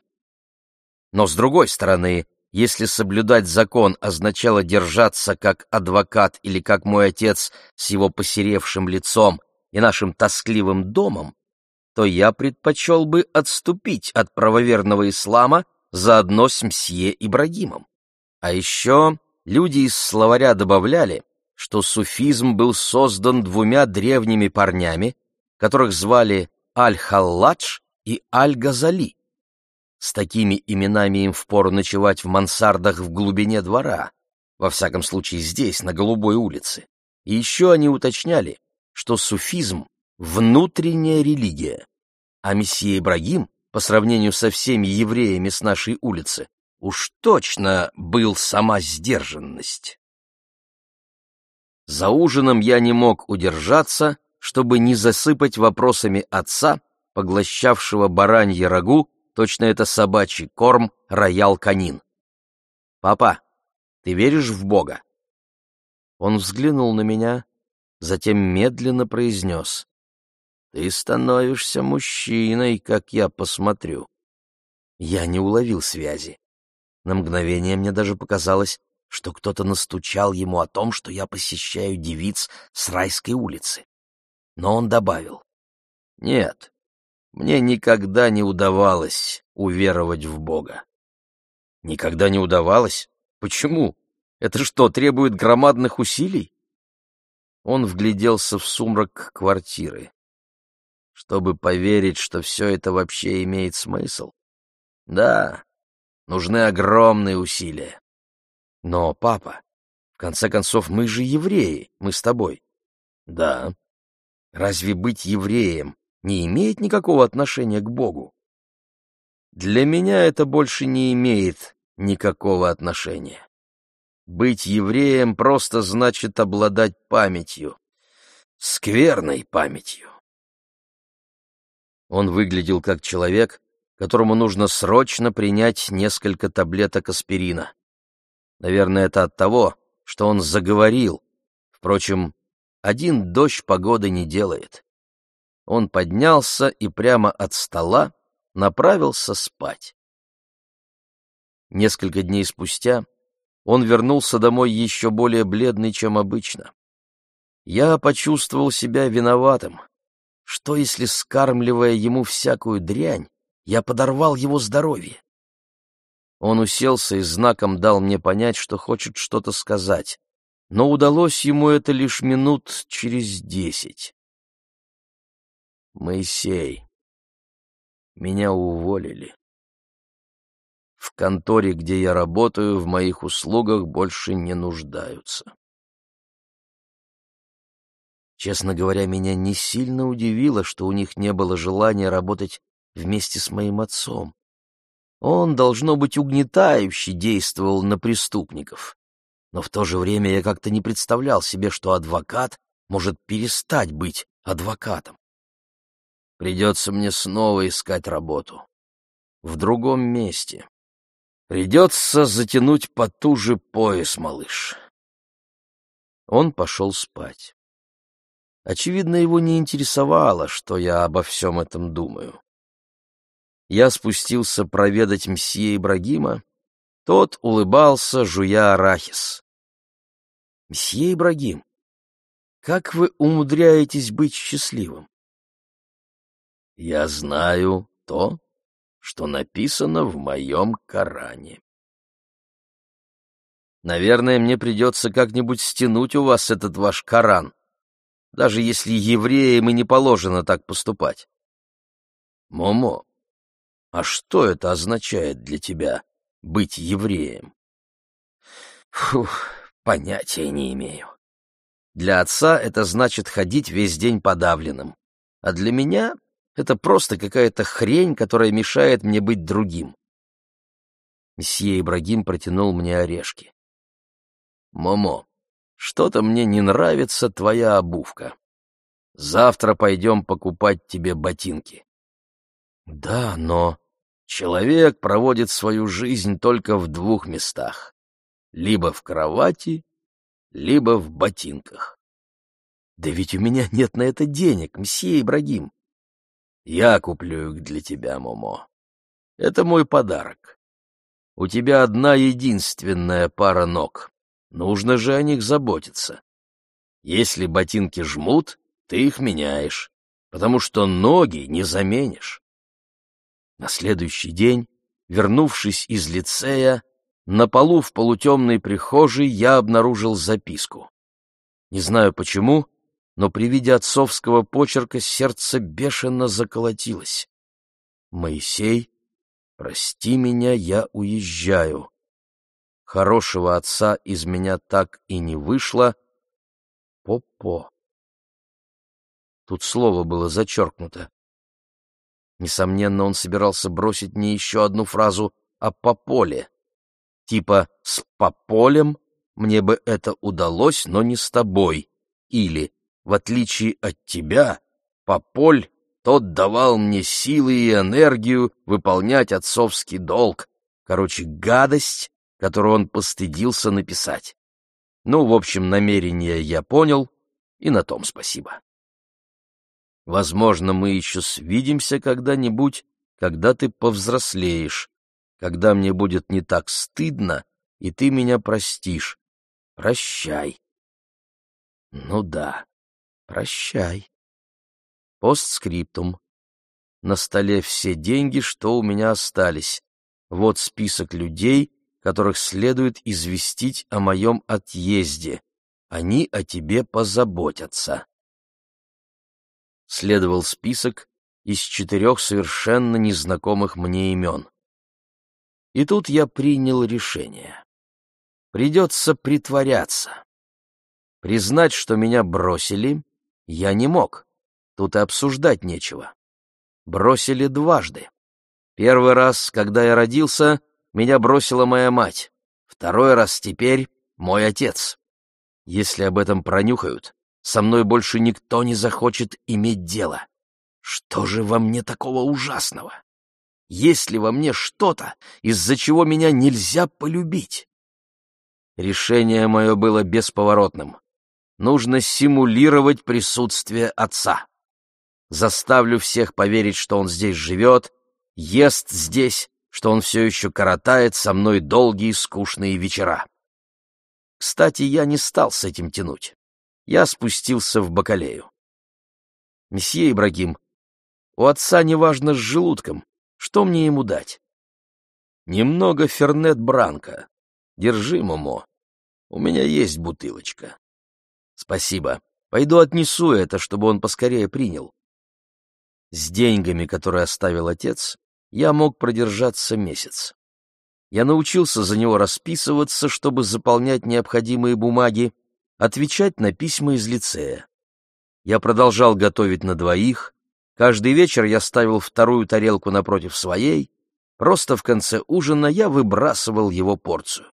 Speaker 1: Но, с другой стороны, если соблюдать закон означало держаться как адвокат или как мой отец с его посеревшим лицом и нашим тоскливым домом, то я предпочел бы отступить от правоверного ислама заодно с мсье Ибрагимом. А еще люди из словаря добавляли, что суфизм был создан двумя древними парнями, которых звали Аль-Халладж и Аль-Газали. С такими именами им впору ночевать в мансардах в глубине двора, во всяком случае здесь, на Голубой улице. И еще они уточняли, что суфизм внутренняя религия. А месье Ибрагим, по сравнению со всеми евреями с нашей улицы, уж точно был сама сдержанность. За ужином я не мог удержаться, чтобы не засыпать вопросами отца, поглощавшего баранье рагу, точно это собачий корм, роял канин. «Папа, ты веришь в Бога?» Он взглянул на меня, затем медленно произнес. Ты становишься мужчиной, как я посмотрю. Я не уловил связи. На мгновение мне даже показалось, что кто-то настучал ему о том, что я посещаю девиц с райской улицы. Но он добавил, «Нет, мне никогда не удавалось уверовать в Бога». «Никогда не удавалось? Почему? Это что, требует громадных усилий?» Он вгляделся в сумрак квартиры. Чтобы поверить, что все это вообще имеет смысл? Да, нужны огромные усилия. Но, папа, в конце концов, мы же евреи, мы с тобой. Да. Разве быть евреем не имеет никакого отношения к Богу? Для меня это больше не имеет никакого отношения. Быть евреем просто значит обладать памятью, скверной памятью. Он выглядел как человек, которому нужно срочно принять несколько таблеток аспирина. Наверное, это от того, что он заговорил. Впрочем, один дождь погоды не делает. Он поднялся и прямо от стола направился спать. Несколько дней спустя он вернулся домой еще более бледный, чем обычно. Я почувствовал себя виноватым. Что, если, скармливая ему всякую дрянь, я подорвал его здоровье? Он уселся и знаком дал мне понять, что хочет что-то сказать, но удалось ему это лишь минут через десять. Моисей. Меня уволили. В конторе, где я работаю, в моих услугах больше не нуждаются. Честно говоря, меня не сильно удивило, что у них не было желания работать вместе с моим отцом. Он, должно быть, угнетающе действовал на преступников. Но в то же время я как-то не представлял себе, что адвокат может перестать быть адвокатом. Придется мне снова искать работу. В другом месте. Придется затянуть потуже пояс, малыш. Он пошел спать. Очевидно, его не интересовало, что я обо всем этом думаю. Я спустился проведать мсье Ибрагима. Тот улыбался, жуя арахис. «Мсье Ибрагим, как вы умудряетесь быть счастливым?» «Я знаю то, что написано в моем Коране. Наверное, мне придется как-нибудь стянуть у вас этот ваш Коран, даже если евреям и не положено так поступать. Момо, а что это означает для тебя — быть евреем? Фух, понятия не имею. Для отца это значит ходить весь день подавленным, а для меня это просто какая-то хрень, которая мешает мне быть другим. Месье Ибрагим протянул мне орешки. «Момо, что-то мне не нравится твоя обувка. Завтра пойдем покупать тебе ботинки». «Да, но...» Человек проводит свою жизнь только в двух местах. Либо в кровати, либо в ботинках. Да ведь у меня нет на это денег, мсье Ибрагим. Я куплю их для тебя, Момо. Это мой подарок. У тебя одна единственная пара ног. Нужно же о них заботиться. Если ботинки жмут, ты их меняешь, потому что ноги не заменишь. На следующий день, вернувшись из лицея, на полу в полутемной прихожей я обнаружил записку. Не знаю почему, но при виде отцовского почерка сердце бешено заколотилось. «Моисей, прости меня, я уезжаю. Хорошего отца из меня так и не вышло. По-по». Тут слово было зачеркнуто. Несомненно, он собирался бросить мне еще одну фразу о Пополе. Типа «с Пополем мне бы это удалось, но не с тобой». Или в отличие от тебя, Пополь, тот давал мне силы и энергию выполнять отцовский долг. Короче, гадость, которую он постыдился написать. Ну, в общем, намерение я понял, и на том спасибо. Возможно, мы еще свидимся когда-нибудь, когда ты повзрослеешь, когда мне будет не так стыдно, и ты меня простишь. Прощай. Ну да, прощай. Постскриптум. На столе все деньги, что у меня остались. Вот список людей, которых следует известить о моем отъезде. Они о тебе позаботятся. Следовал список из четырех совершенно незнакомых мне имен. И тут я принял решение. Придется притворяться. Признать, что меня бросили, я не мог. Тут и обсуждать нечего. Бросили дважды. Первый раз, когда я родился, меня бросила моя мать. Второй раз теперь мой отец. Если об этом пронюхают, со мной больше никто не захочет иметь дело. Что же во мне такого ужасного? Есть ли во мне что-то, из-за чего меня нельзя полюбить? Решение мое было бесповоротным. Нужно симулировать присутствие отца. Заставлю всех поверить, что он здесь живет, ест здесь, что он все еще коротает со мной долгие скучные вечера. Кстати, я не стал с этим тянуть. Я спустился в Бакалею. «Месье Ибрагим, у отца неважно с желудком. Что мне ему дать?» «Немного Фернет-Бранка. Держи, Момо. У меня есть бутылочка». «Спасибо. Пойду отнесу это, чтобы он поскорее принял». С деньгами, которые оставил отец, я мог продержаться месяц. Я научился за него расписываться, чтобы заполнять необходимые бумаги, отвечать на письма из лицея. Я продолжал готовить на двоих, каждый вечер я ставил вторую тарелку напротив своей, просто в конце ужина я выбрасывал его порцию.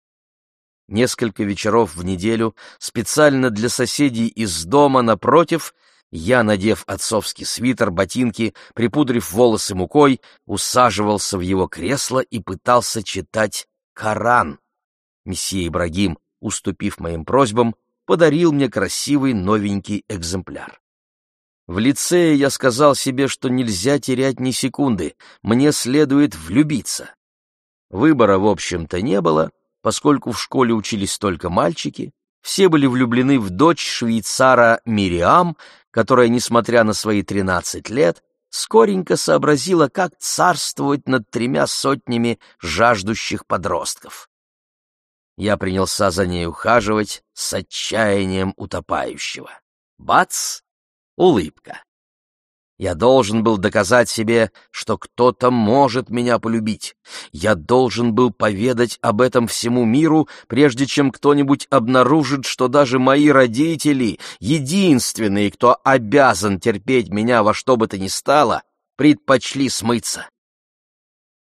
Speaker 1: Несколько вечеров в неделю специально для соседей из дома напротив я, надев отцовский свитер, ботинки, припудрив волосы мукой, усаживался в его кресло и пытался читать Коран. Месье Ибрагим, уступив моим просьбам, подарил мне красивый новенький экземпляр. В лицее я сказал себе, что нельзя терять ни секунды, мне следует влюбиться. Выбора, в общем-то, не было, поскольку в школе учились только мальчики, все были влюблены в дочь швейцара Мириам, которая, несмотря на свои тринадцать лет, скоренько сообразила, как царствовать над тремя сотнями жаждущих подростков. Я принялся за ней ухаживать с отчаянием утопающего. Бац! Улыбка. Я должен был доказать себе, что кто-то может меня полюбить. Я должен был поведать об этом всему миру, прежде чем кто-нибудь обнаружит, что даже мои родители, единственные, кто обязан терпеть меня во что бы то ни стало, предпочли смыться.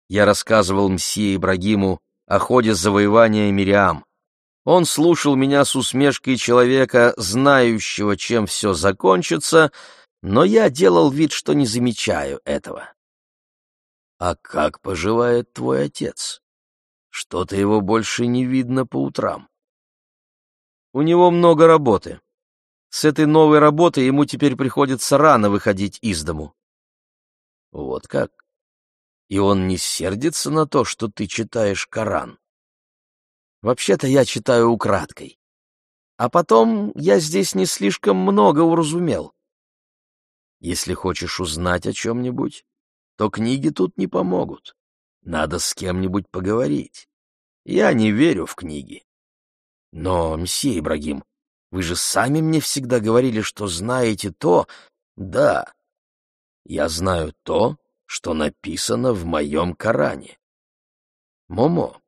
Speaker 1: Я рассказывал мсье Ибрагиму о ходе завоевания Мириам. Он слушал меня с усмешкой человека, знающего, чем все закончится, но я делал вид, что не замечаю этого. «А как поживает твой отец? Что-то его больше не видно по утрам». «У него много работы. С этой новой работы ему теперь приходится рано выходить из дому». «Вот как? И он не сердится на то, что ты читаешь Коран?» «Вообще-то я читаю украдкой. А потом я здесь не слишком много уразумел. Если хочешь узнать о чем-нибудь, то книги тут не помогут. Надо с кем-нибудь поговорить. Я не верю в книги. Но, мсье Ибрагим, вы же сами мне всегда говорили, что знаете то... Да, я знаю то, что написано в моем Коране. Момо,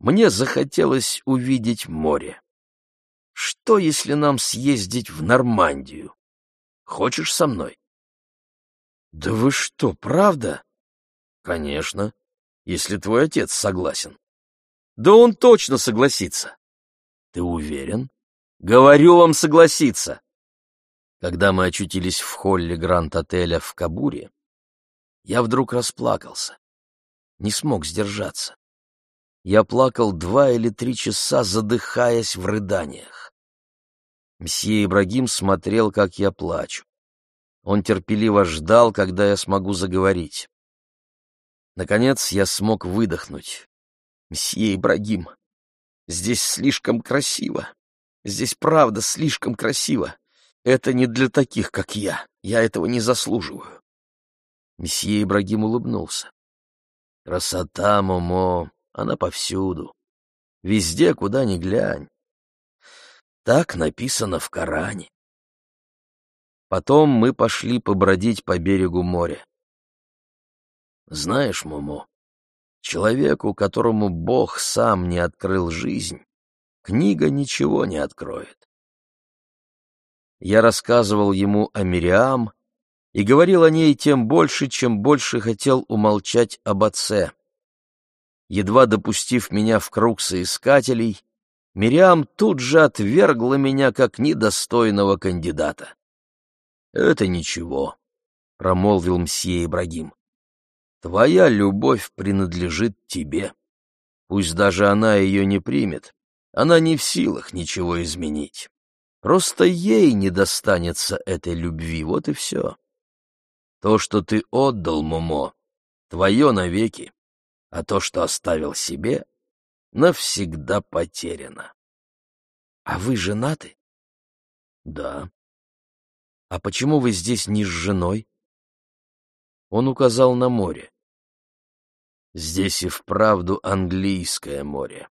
Speaker 1: мне захотелось увидеть море. Что, если нам съездить в Нормандию? Хочешь со мной? Да вы что, правда? Конечно, если твой отец согласен. Да он точно согласится. Ты уверен? Говорю вам согласиться. Когда мы очутились в холле Гранд-отеля в Кабуре, я вдруг расплакался. Не смог сдержаться. Я плакал два или три часа, задыхаясь в рыданиях. Мсье Ибрагим смотрел, как я плачу. Он терпеливо ждал, когда я смогу заговорить. Наконец я смог выдохнуть. «Мсье Ибрагим, Здесь слишком красиво. Здесь правда слишком красиво. Это не для таких, как я. Я этого не заслуживаю. Месье Ибрагим улыбнулся. Красота, Момо, она повсюду. Везде, куда ни глянь. Так написано в Коране. Потом мы пошли побродить по берегу моря. Знаешь, Момо, человеку, которому Бог сам не открыл жизнь, книга ничего не откроет. Я рассказывал ему о Мириам и говорил о ней тем больше, чем больше хотел умолчать об отце. Едва допустив меня в круг соискателей, Мириам тут же отвергла меня как недостойного кандидата. «Это ничего», — промолвил мсье Ибрагим. «Твоя любовь принадлежит тебе. Пусть даже она ее не примет, она не в силах ничего изменить. Просто ей не достанется этой любви, вот и все. То, что ты отдал, Момо, твое навеки, а то, что оставил себе, навсегда потеряно. А вы женаты? Да. А почему вы здесь не с женой? Он указал на море. Здесь и вправду английское море.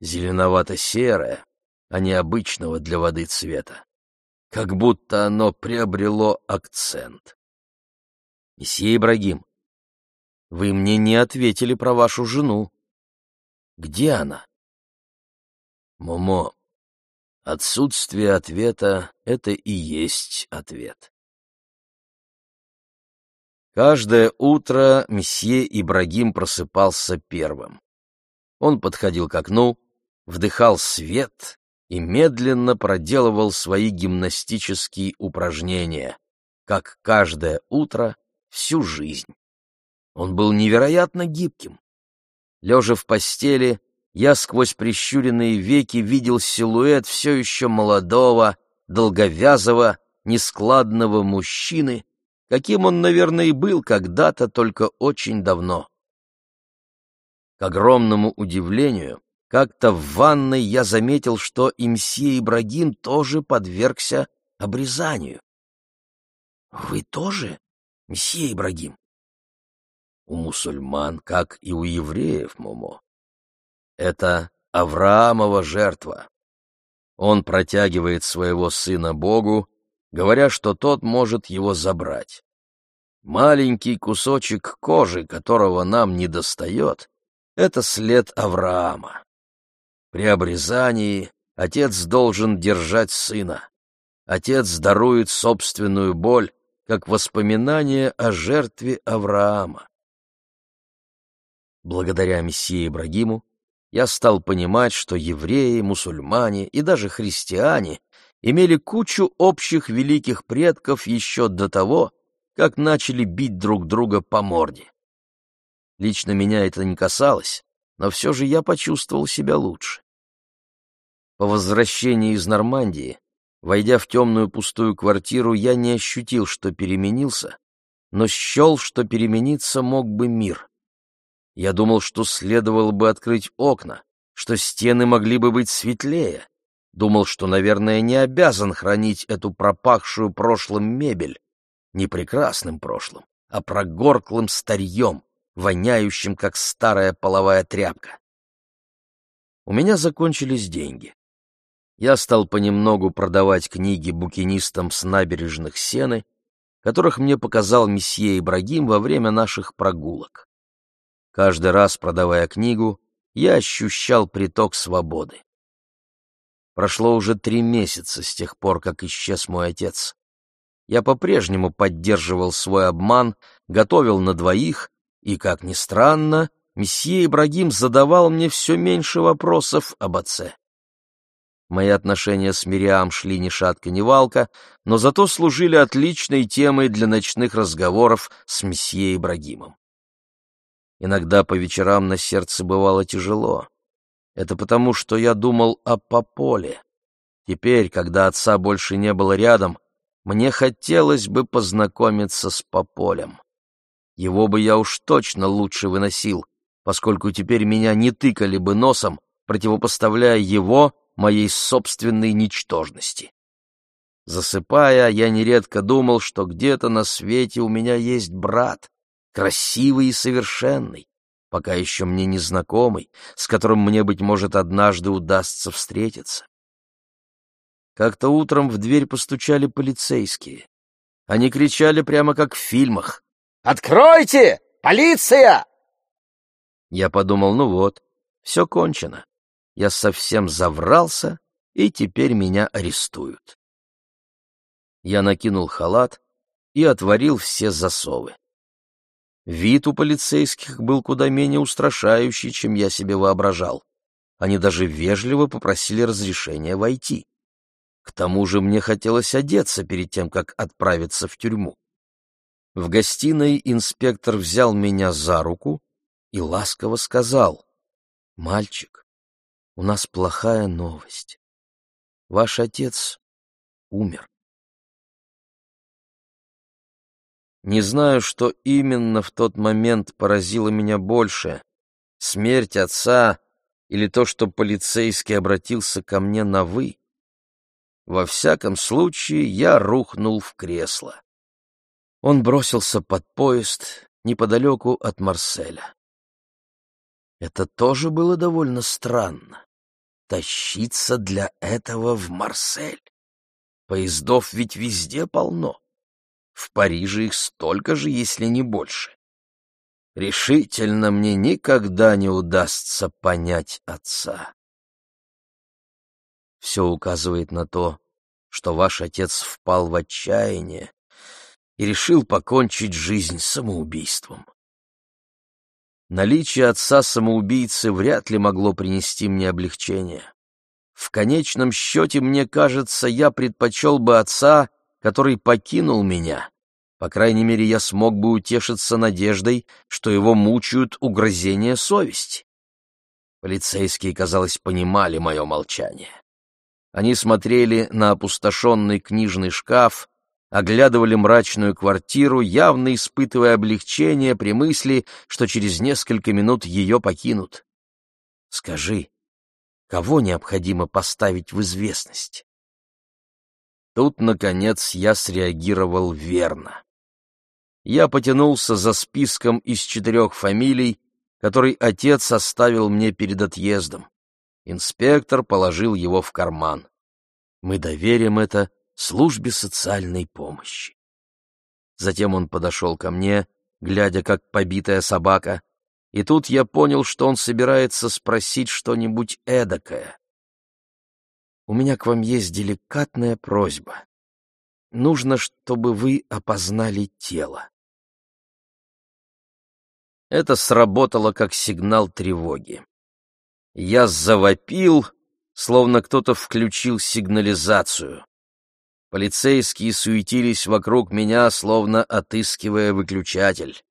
Speaker 1: Зеленовато-серое, а не обычного для воды цвета. Как будто оно приобрело акцент. Месье Ибрагим, вы мне не ответили про вашу жену. Где она? Момо, отсутствие ответа — это и есть ответ. Каждое утро месье Ибрагим просыпался первым. Он подходил к окну, вдыхал свет и медленно проделывал свои гимнастические упражнения, как каждое утро всю жизнь. Он был невероятно гибким. Лежа в постели, я сквозь прищуренные веки видел силуэт все еще молодого, долговязого, нескладного мужчины, каким он, наверное, и был когда-то, только очень давно. К огромному удивлению, как-то в ванной я заметил, что и мсье Ибрагим тоже подвергся обрезанию. — Вы тоже, мсье Ибрагим? у мусульман, как и у евреев, Момо. Это Авраамова жертва. Он протягивает своего сына Богу, говоря, что тот может его забрать. Маленький кусочек кожи, которого нам не достает, это след Авраама. При обрезании отец должен держать сына. Отец дарует собственную боль, как воспоминание о жертве Авраама. Благодаря месье Ибрагиму я стал понимать, что евреи, мусульмане и даже христиане имели кучу общих великих предков еще до того, как начали бить друг друга по морде. Лично меня это не касалось, но все же я почувствовал себя лучше. По возвращении из Нормандии, войдя в темную пустую квартиру, я не ощутил, что переменился, но счел, что перемениться мог бы мир. Я думал, что следовало бы открыть окна, что стены могли бы быть светлее. Думал, что, наверное, не обязан хранить эту пропахшую прошлым мебель, не прекрасным прошлым, а прогорклым старьем, воняющим, как старая половая тряпка. У меня закончились деньги. Я стал понемногу продавать книги букинистам с набережных Сены, которых мне показал месье Ибрагим во время наших прогулок. Каждый раз, продавая книгу, я ощущал приток свободы. Прошло уже три месяца с тех пор, как исчез мой отец. Я по-прежнему поддерживал свой обман, готовил на двоих, и, как ни странно, месье Ибрагим задавал мне все меньше вопросов об отце. Мои отношения с Мириам шли ни шатка, ни валка, но зато служили отличной темой для ночных разговоров с месье Ибрагимом. Иногда по вечерам на сердце бывало тяжело. Это потому, что я думал о Пополе. Теперь, когда отца больше не было рядом, мне хотелось бы познакомиться с Пополем. Его бы я уж точно лучше выносил, поскольку теперь меня не тыкали бы носом, противопоставляя его моей собственной ничтожности. Засыпая, я нередко думал, что где-то на свете у меня есть брат, красивый и совершенный, пока еще мне незнакомый, с которым мне, быть может, однажды удастся встретиться. Как-то утром в дверь постучали полицейские. Они кричали прямо как в фильмах. «Откройте! Полиция!» Я подумал, ну вот, все кончено. Я совсем заврался, и теперь меня арестуют я накинул халат и отворил все засовы. Вид у полицейских был куда менее устрашающий, чем я себе воображал. Они даже вежливо попросили разрешения войти. К тому же мне хотелось одеться перед тем, как отправиться в тюрьму. В гостиной инспектор взял меня за руку и ласково сказал, «Мальчик, у нас плохая новость. Ваш отец умер. Не знаю, что именно в тот момент поразило меня больше — смерть отца или то, что полицейский обратился ко мне на «вы». Во всяком случае, я рухнул в кресло. Он бросился под поезд неподалеку от Марселя. Это тоже было довольно странно. Тащиться для этого в Марсель. Поездов ведь везде полно. В Париже их столько же, если не больше. Решительно мне никогда не удастся понять отца. Все указывает на то, что ваш отец впал в отчаяние и решил покончить жизнь самоубийством. Наличие отца-самоубийцы вряд ли могло принести мне облегчение. В конечном счете, мне кажется, я предпочел бы отца, который покинул меня, по крайней мере, я смог бы утешиться надеждой, что его мучают угрызения совести. Полицейские, казалось, понимали мое молчание. Они смотрели на опустошенный книжный шкаф, оглядывали мрачную квартиру, явно испытывая облегчение при мысли, что через несколько минут ее покинут. Скажи, кого необходимо поставить в известность? Тут, наконец, я среагировал верно. Я потянулся за списком из четырех фамилий, который отец оставил мне перед отъездом. Инспектор положил его в карман. Мы доверим это службе социальной помощи. Затем он подошел ко мне, глядя как побитая собака, и тут я понял, что он собирается спросить что-нибудь эдакое у меня к вам есть деликатная просьба. Нужно, чтобы вы опознали тело. Это сработало как сигнал тревоги. Я завопил, словно кто-то включил сигнализацию. Полицейские суетились вокруг меня, словно отыскивая выключатель.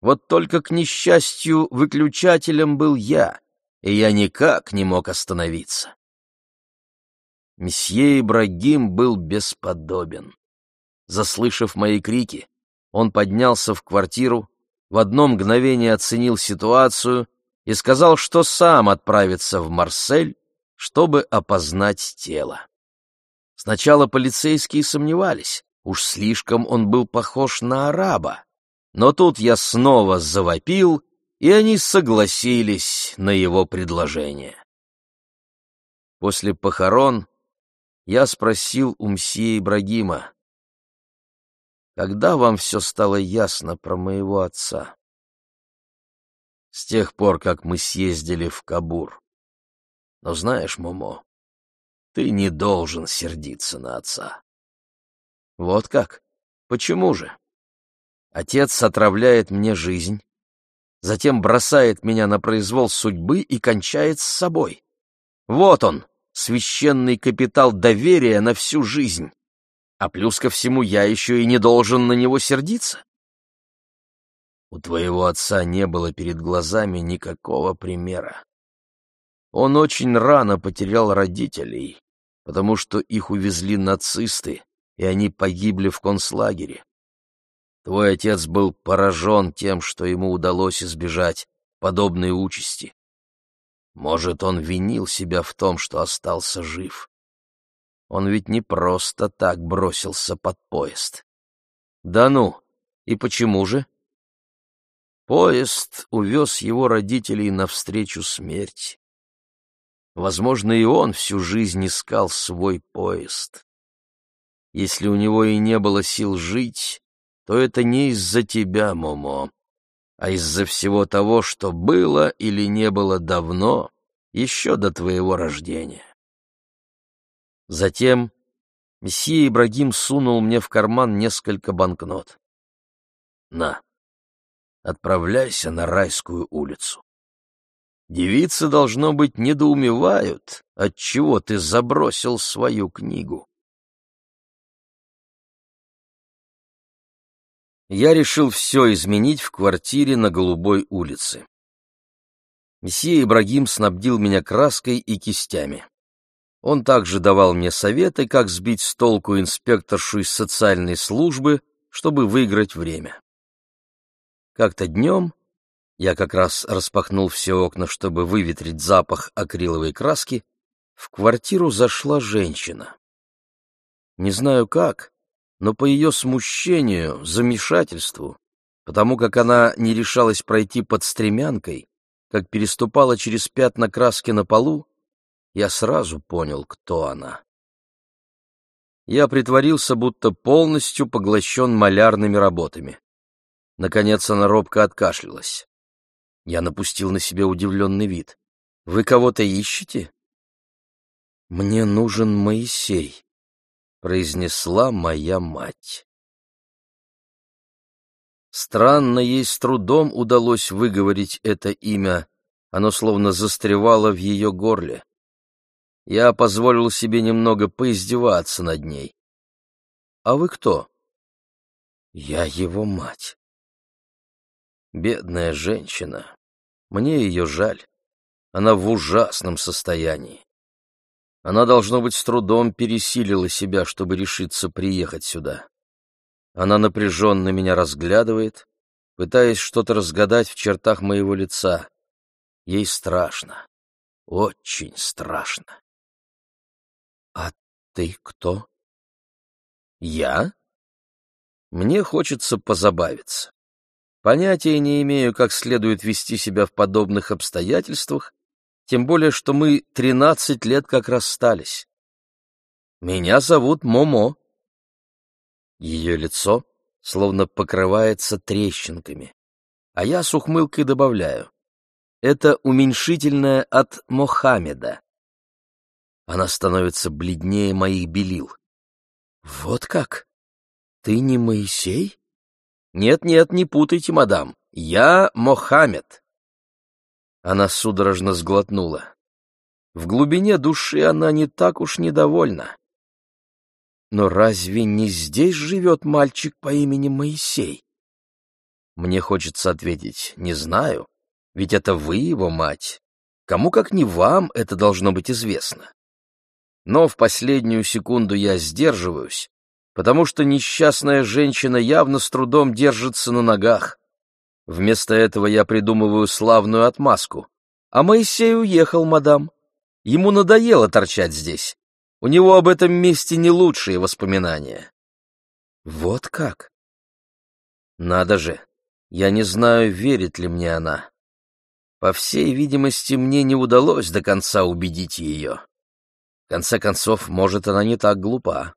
Speaker 1: Вот только, к несчастью, выключателем был я, и я никак не мог остановиться. Месье Ибрагим был бесподобен. Заслышав мои крики, он поднялся в квартиру, в одно мгновение оценил ситуацию и сказал, что сам отправится в Марсель, чтобы опознать тело. Сначала полицейские сомневались, уж слишком он был похож на араба. Но тут я снова завопил, и они согласились на его предложение. После похорон я спросил у мсье Ибрагима, когда вам все стало ясно про моего отца? С тех пор, как мы съездили в Кабур. Но знаешь, Момо, ты не должен сердиться на отца. Вот как? Почему же? Отец отравляет мне жизнь, затем бросает меня на произвол судьбы и кончает с собой. Вот он, священный капитал доверия на всю жизнь. А плюс ко всему я еще и не должен на него сердиться. У твоего отца не было перед глазами никакого примера. Он очень рано потерял родителей, потому что их увезли нацисты, и они погибли в концлагере. Твой отец был поражен тем, что ему удалось избежать подобной участи. Может, он винил себя в том, что остался жив. Он ведь не просто так бросился под поезд. Да ну, и почему же? Поезд увез его родителей навстречу смерти. Возможно, и он всю жизнь искал свой поезд. Если у него и не было сил жить, то это не из-за тебя, Момо, а из-за всего того, что было или не было давно, еще до твоего рождения. Затем месье Ибрагим сунул мне в карман несколько банкнот. На, отправляйся на райскую улицу. Девицы, должно быть, недоумевают, отчего ты забросил свою книгу. Я решил все изменить в квартире на Голубой улице. Месье Ибрагим снабдил меня краской и кистями. Он также давал мне советы, как сбить с толку инспекторшу из социальной службы, чтобы выиграть время. Как-то днем я как раз распахнул все окна, чтобы выветрить запах акриловой краски. В квартиру зашла женщина. Не знаю как, но по ее смущению, замешательству, потому как она не решалась пройти под стремянкой, как переступала через пятна краски на полу, я сразу понял, кто она. Я притворился, будто полностью поглощен малярными работами. Наконец она робко откашлялась. Я напустил на себя удивленный вид. «Вы кого-то ищете?» «Мне нужен Моисей», — произнесла моя мать. Странно, ей с трудом удалось выговорить это имя, оно словно застревало в ее горле. Я позволил себе немного поиздеваться над ней. «А вы кто?» «Я его мать». Бедная женщина. Мне ее жаль. Она в ужасном состоянии. Она, должно быть, с трудом пересилила себя, чтобы решиться приехать сюда. Она напряженно меня разглядывает, пытаясь что-то разгадать в чертах моего лица. Ей страшно. Очень страшно. — А ты кто? — Я? Мне хочется позабавиться. Понятия не имею, как следует вести себя в подобных обстоятельствах, тем более, что мы тринадцать лет как расстались. Меня зовут Момо. Ее лицо словно покрывается трещинками, а я с ухмылкой добавляю. Это уменьшительное от Мохаммеда. Она становится бледнее моих белил. Вот как? Ты не Моисей? «Нет-нет, не путайте, мадам. Я Мохаммед». Она судорожно сглотнула. В глубине души она не так уж недовольна. Но разве не здесь живет мальчик по имени Моисей? Мне хочется ответить, не знаю, ведь это вы его мать. Кому как не вам это должно быть известно. Но в последнюю секунду я сдерживаюсь, потому что несчастная женщина явно с трудом держится на ногах. Вместо этого я придумываю славную отмазку. А Моисей уехал, мадам. Ему надоело торчать здесь. У него об этом месте не лучшие воспоминания. Вот как? Надо же, я не знаю, верит ли мне она. По всей видимости, мне не удалось до конца убедить ее. В конце концов, может, она не так глупа.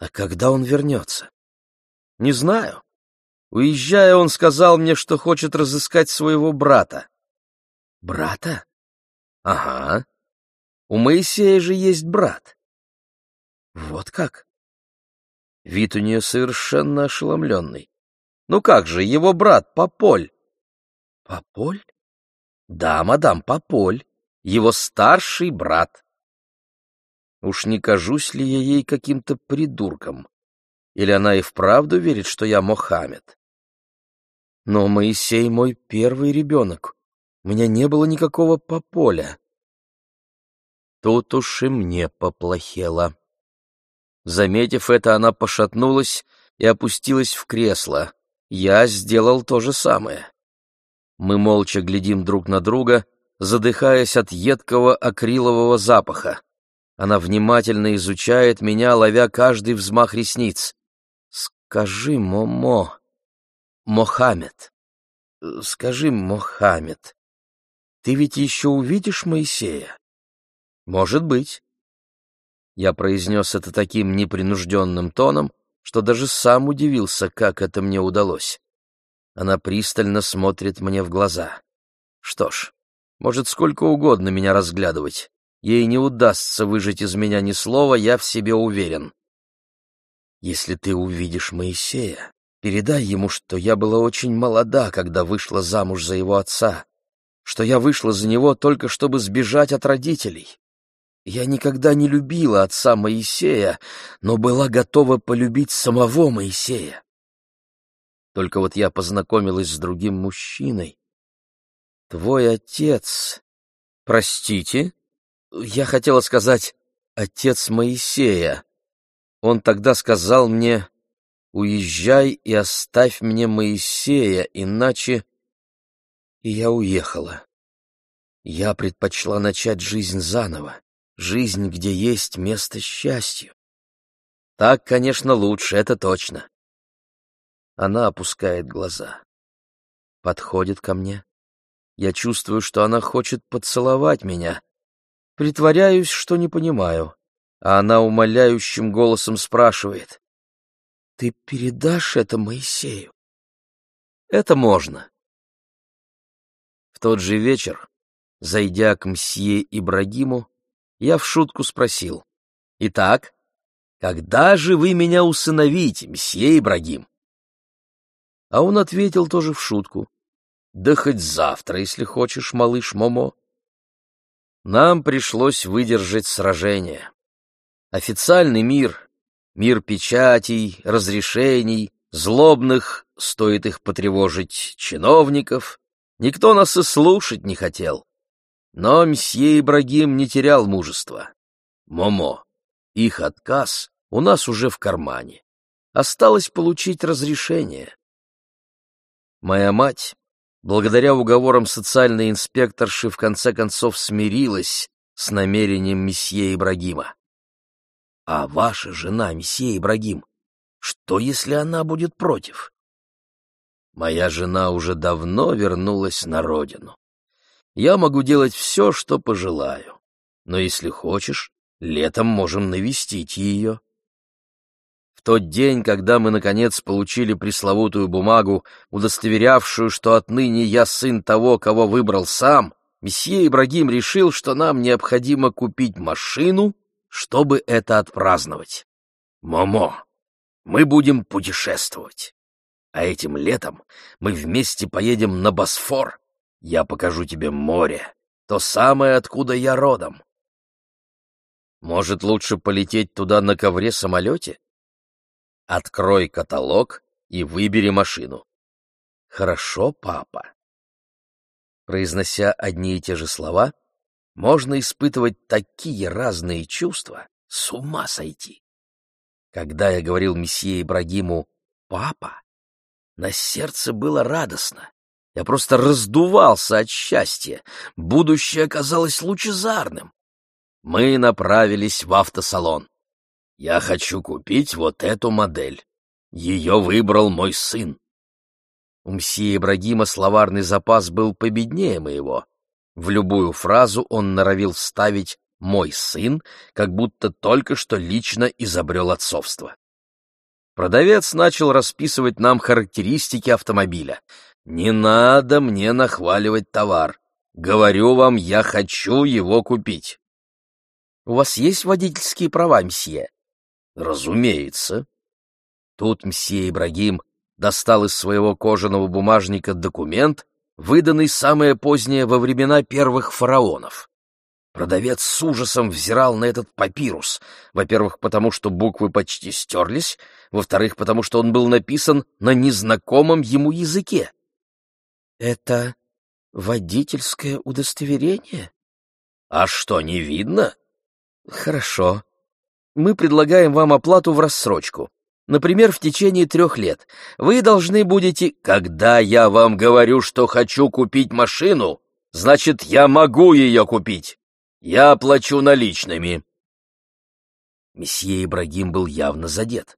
Speaker 1: А когда он вернется? Не знаю. Уезжая, он сказал мне, что хочет разыскать своего брата. Брата? Ага. У Моисея же есть брат. Вот как? Вид у нее совершенно ошеломленный. Ну как же, его брат Пополь. Пополь? Да, мадам, Пополь. Его старший брат. Уж не кажусь ли я ей каким-то придурком? Или она и вправду верит, что я Мохаммед? Но Моисей мой первый ребенок. У меня не было никакого пополя. Тут уж и мне поплохело. Заметив это, она пошатнулась и опустилась в кресло. Я сделал то же самое. Мы молча глядим друг на друга, задыхаясь от едкого акрилового запаха. Она внимательно изучает меня, ловя каждый взмах ресниц. «Скажи, Момо, Мохаммед, скажи, Мохаммед, ты ведь еще увидишь Моисея?» «Может быть». Я произнес это таким непринужденным тоном, что даже сам удивился, как это мне удалось. Она пристально смотрит мне в глаза. Что ж, может сколько угодно меня разглядывать. Ей не удастся выжить из меня ни слова, я в себе уверен. Если ты увидишь Моисея, передай ему, что я была очень молода, когда вышла замуж за его отца, что я вышла за него только чтобы сбежать от родителей. Я никогда не любила отца Моисея, но была готова полюбить самого Моисея. Только вот я познакомилась с другим мужчиной. Твой отец... Простите? Я хотела сказать «отец Моисея». Он тогда сказал мне «Уезжай и оставь мне Моисея, иначе...» И я уехала. Я предпочла начать жизнь заново жизнь, где есть место счастью. Так, конечно, лучше, это точно. Она опускает глаза. Подходит ко мне. Я чувствую, что она хочет поцеловать меня. Притворяюсь, что не понимаю. А она умоляющим голосом спрашивает. «Ты передашь это Моисею?» «Это можно». В тот же вечер, зайдя к мсье Ибрагиму, я в шутку спросил. «Итак, когда же вы меня усыновите, мсье Ибрагим?» А он ответил тоже в шутку. «Да хоть завтра, если хочешь, малыш Момо». Нам пришлось выдержать сражение. Официальный мир, мир печатей, разрешений, злобных, стоит их потревожить, чиновников, никто нас и слушать не хотел. Но мсье Ибрагим не терял мужества. Момо, их отказ у нас уже в кармане. Осталось получить разрешение. Моя мать, благодаря уговорам социальной инспекторши, в конце концов смирилась с намерением месье Ибрагима. А ваша жена, месье Ибрагим, что, если она будет против? Моя жена уже давно вернулась на родину я могу делать все, что пожелаю. Но если хочешь, летом можем навестить ее. В тот день, когда мы, наконец, получили пресловутую бумагу, удостоверявшую, что отныне я сын того, кого выбрал сам, месье Ибрагим решил, что нам необходимо купить машину, чтобы это отпраздновать. Момо, мы будем путешествовать. А этим летом мы вместе поедем на Босфор я покажу тебе море, то самое, откуда я родом. Может, лучше полететь туда на ковре-самолете? Открой каталог и выбери машину. Хорошо, папа. Произнося одни и те же слова, можно испытывать такие разные чувства, с ума сойти. Когда я говорил месье Ибрагиму «папа», на сердце было радостно. Я просто раздувался от счастья. Будущее оказалось лучезарным. Мы направились в автосалон. Я хочу купить вот эту модель. Ее выбрал мой сын. У мсье Ибрагима словарный запас был победнее моего. В любую фразу он норовил вставить «мой сын», как будто только что лично изобрел отцовство. Продавец начал расписывать нам характеристики автомобиля — не надо мне нахваливать товар. Говорю вам, я хочу его купить. У вас есть водительские права, мсье? Разумеется. Тут мсье Ибрагим достал из своего кожаного бумажника документ, выданный самое позднее во времена первых фараонов. Продавец с ужасом взирал на этот папирус, во-первых, потому что буквы почти стерлись, во-вторых, потому что он был написан на незнакомом ему языке. Это водительское удостоверение? А что, не видно? Хорошо. Мы предлагаем вам оплату в рассрочку. Например, в течение трех лет. Вы должны будете... Когда я вам говорю, что хочу купить машину, значит, я могу ее купить. Я плачу наличными. Месье Ибрагим был явно задет.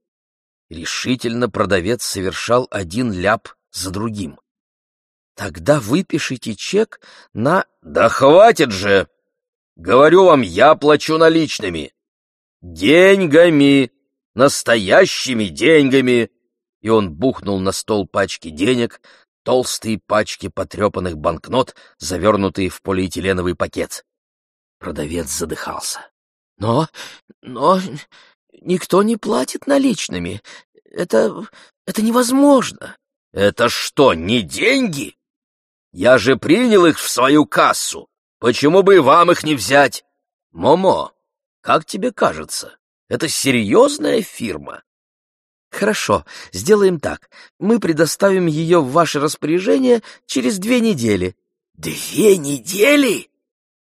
Speaker 1: Решительно продавец совершал один ляп за другим. Тогда выпишите чек на... Да хватит же! Говорю вам, я плачу наличными. Деньгами, настоящими деньгами. И он бухнул на стол пачки денег, толстые пачки потрепанных банкнот, завернутые в полиэтиленовый пакет. Продавец задыхался. Но, но никто не платит наличными. Это... это невозможно. Это что, не деньги? Я же принял их в свою кассу. Почему бы и вам их не взять? Момо, как тебе кажется, это серьезная фирма? Хорошо, сделаем так. Мы предоставим ее в ваше распоряжение через две недели. Две недели?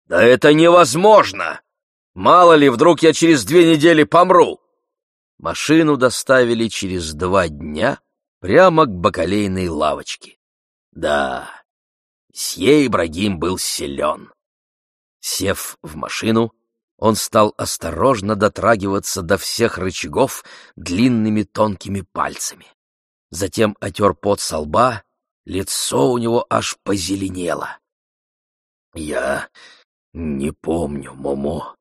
Speaker 1: Да это невозможно! Мало ли, вдруг я через две недели помру. Машину доставили через два дня прямо к бакалейной лавочке. Да, Сье Ибрагим был силен. Сев в машину, он стал осторожно дотрагиваться до всех рычагов длинными тонкими пальцами. Затем отер пот со лба, лицо у него аж позеленело. — Я не помню, Момо,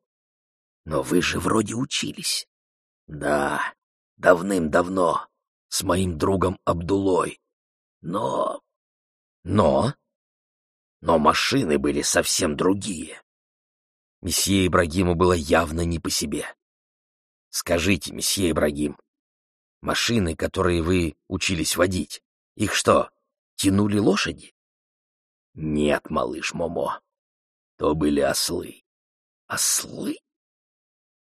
Speaker 1: но вы же вроде учились. — Да, давным-давно, с моим другом Абдулой. Но... Но... Но машины были совсем другие. Месье Ибрагиму было явно не по себе. Скажите, месье Ибрагим, машины, которые вы учились водить, их что, тянули лошади? Нет, малыш Момо, то были ослы. Ослы?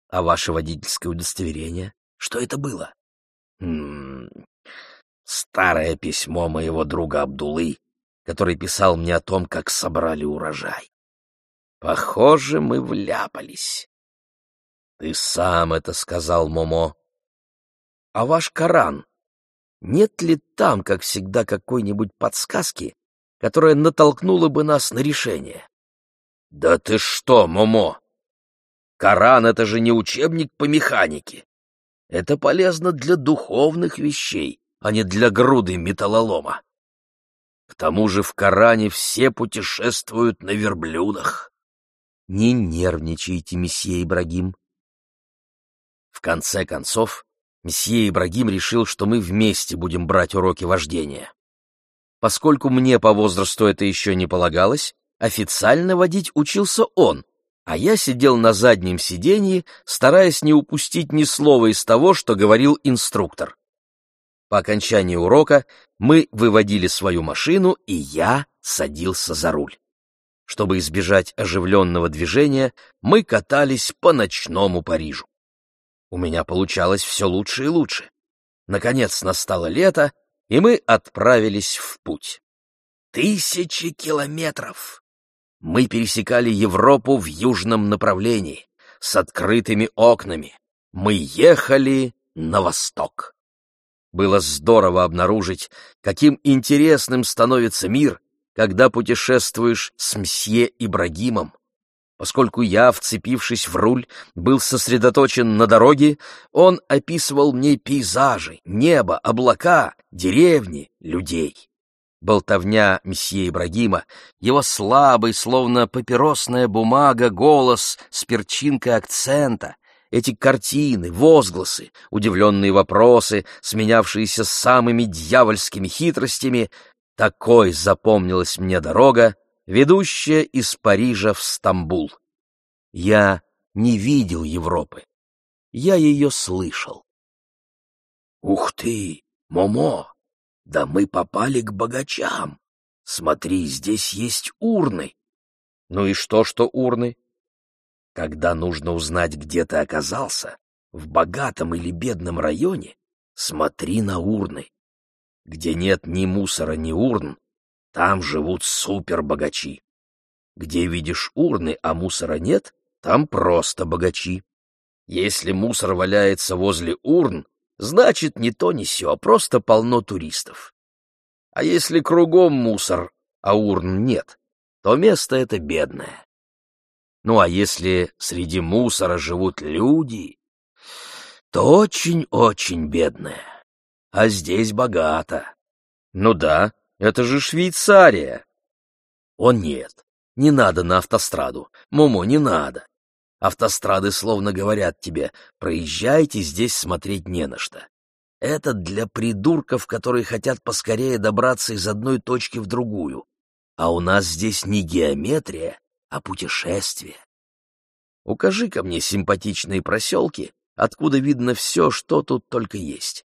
Speaker 1: А ваше водительское удостоверение? Что это было? М -м, старое письмо моего друга Абдулы, который писал мне о том, как собрали урожай. Похоже, мы вляпались. Ты сам это сказал, Момо. А ваш Коран? Нет ли там, как всегда, какой-нибудь подсказки, которая натолкнула бы нас на решение? Да ты что, Момо? Коран — это же не учебник по механике. Это полезно для духовных вещей, а не для груды металлолома. К тому же в Коране все путешествуют на верблюдах. Не нервничайте, месье Ибрагим. В конце концов, месье Ибрагим решил, что мы вместе будем брать уроки вождения. Поскольку мне по возрасту это еще не полагалось, официально водить учился он, а я сидел на заднем сиденье, стараясь не упустить ни слова из того, что говорил инструктор. По окончании урока мы выводили свою машину, и я садился за руль. Чтобы избежать оживленного движения, мы катались по ночному Парижу. У меня получалось все лучше и лучше. Наконец настало лето, и мы отправились в путь. Тысячи километров! Мы пересекали Европу в южном направлении, с открытыми окнами. Мы ехали на восток. Было здорово обнаружить, каким интересным становится мир, когда путешествуешь с мсье Ибрагимом. Поскольку я, вцепившись в руль, был сосредоточен на дороге, он описывал мне пейзажи, небо, облака, деревни, людей. Болтовня месье Ибрагима, его слабый, словно папиросная бумага, голос с перчинкой акцента, эти картины, возгласы, удивленные вопросы, сменявшиеся самыми дьявольскими хитростями, такой запомнилась мне дорога, ведущая из Парижа в Стамбул. Я не видел Европы. Я ее слышал. «Ух ты, Момо! Да мы попали к богачам! Смотри, здесь есть урны!» «Ну и что, что урны?» «Когда нужно узнать, где ты оказался, в богатом или бедном районе, смотри на урны. Где нет ни мусора, ни урн, там живут супербогачи. Где видишь урны, а мусора нет, там просто богачи. Если мусор валяется возле урн, значит, не то ни сё, просто полно туристов. А если кругом мусор, а урн нет, то место это бедное. Ну а если среди мусора живут люди, то очень-очень бедное. А здесь богато. Ну да, это же Швейцария. О нет, не надо на автостраду. Момо, не надо. Автострады словно говорят тебе, проезжайте, здесь смотреть не на что. Это для придурков, которые хотят поскорее добраться из одной точки в другую. А у нас здесь не геометрия, а путешествие. Укажи-ка мне симпатичные проселки, откуда видно все, что тут только есть.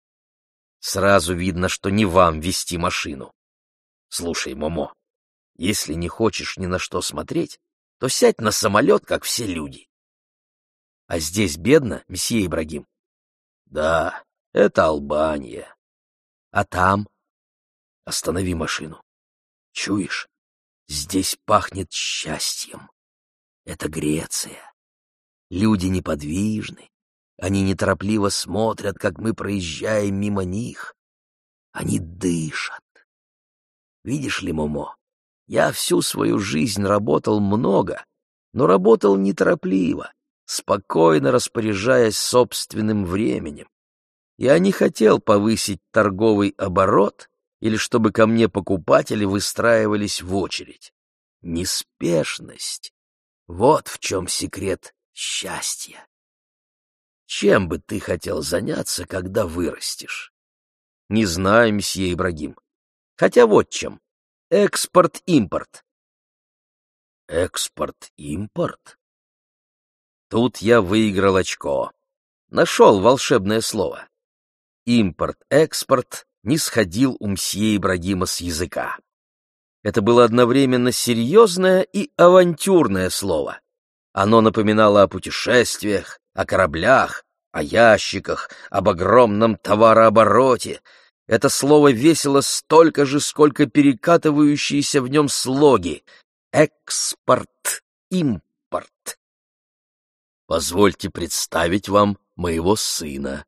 Speaker 1: Сразу видно, что не вам вести машину. Слушай, Момо, если не хочешь ни на что смотреть, то сядь на самолет, как все люди. А здесь бедно, месье Ибрагим? Да, это Албания. А там? Останови машину. Чуешь? Здесь пахнет счастьем. Это Греция. Люди неподвижны, они неторопливо смотрят, как мы проезжаем мимо них. Они дышат. Видишь ли, Момо, я всю свою жизнь работал много, но работал неторопливо, спокойно распоряжаясь собственным временем. Я не хотел повысить торговый оборот или чтобы ко мне покупатели выстраивались в очередь. Неспешность — вот в чем секрет счастья. Чем бы ты хотел заняться, когда вырастешь? Не знаю, месье Ибрагим. Хотя вот чем. Экспорт-импорт. Экспорт-импорт? Тут я выиграл очко. Нашел волшебное слово. Импорт-экспорт не сходил у мсье Ибрагима с языка. Это было одновременно серьезное и авантюрное слово. Оно напоминало о путешествиях, о кораблях, о ящиках, об огромном товарообороте. Это слово весило столько же, сколько перекатывающиеся в нем слоги. Экспорт, импорт. Позвольте представить вам моего сына.